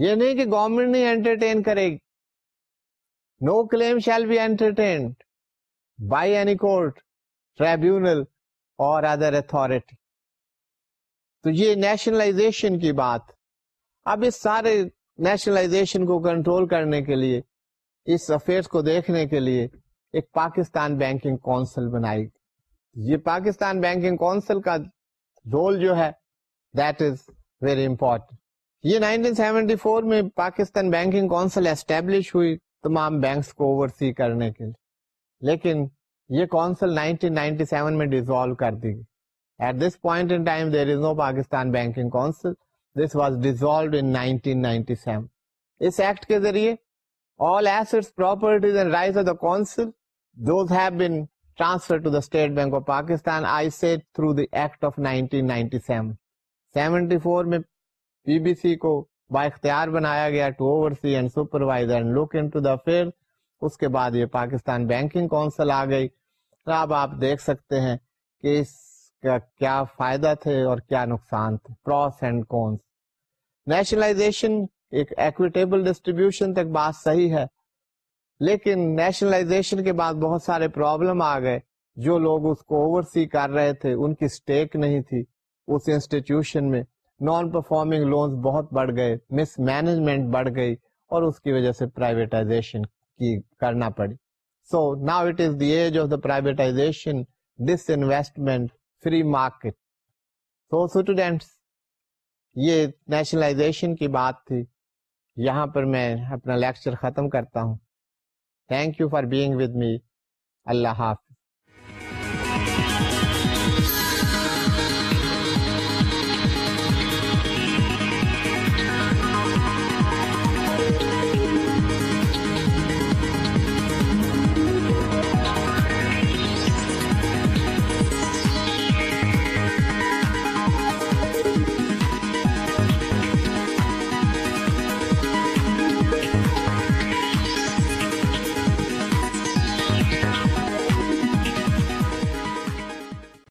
یہ نہیں کہ گورمنٹ نہیں انٹرٹین کرے گی no claim shall be entertained by any court tribunal or other authority تو یہ نیشنلائزیشن کی بات اب اس سارے نیشنلائزیشن کو کنٹرول کرنے کے لیے اس افیئرس کو دیکھنے کے لیے ایک پاکستان بینکنگ کونسل بنائی یہ پاکستان بینکنگ کونسل کا رول جو ہے دیٹ از ویری امپورٹینٹ یہ 1974 میں پاکستان بینکنگ کونسل اسٹیبلش ہوئی تمام بینکس کو اوور کرنے کے لیے لیکن یہ کونسل 1997 میں ڈیزالو کر دی گئی At this point in time, there is no Pakistan Banking Council. This was dissolved in 1997. This act ke zariye, all assets, properties and rights of the council, those have been transferred to the State Bank of Pakistan, I said, through the act of 1997. 74 mein PBC ko by اختیار بنایا گیا to oversee and supervise and look into the affairs. اس کے بعد یہ پاکستان بینکنگ کونسل آ گئی اب آپ دیکھ سکتے ہیں کہ اس کیا فائدہ تھے اور کیا نقصان تھے پروس اینڈ کونس نیشنلائزیشن ایک بات صحیح ہے لیکن نیشنلائزیشن کے بعد بہت سارے پرابلم آ گئے جو لوگ اس کو اوور سی کر رہے تھے ان کی اسٹیک نہیں تھی اس انسٹیٹیوشن میں نان پرفارمنگ لونز بہت بڑھ گئے مس مینجمنٹ بڑھ گئی اور اس کی وجہ سے پرائیویٹائزیشن کی کرنا پڑی so now it is the age of the privatisation disinvestment free market تو اسٹوڈینٹس یہ نیشنلائزیشن کی بات تھی یہاں پر میں اپنا لیکچر ختم کرتا ہوں thank you for being with me اللہ حافظ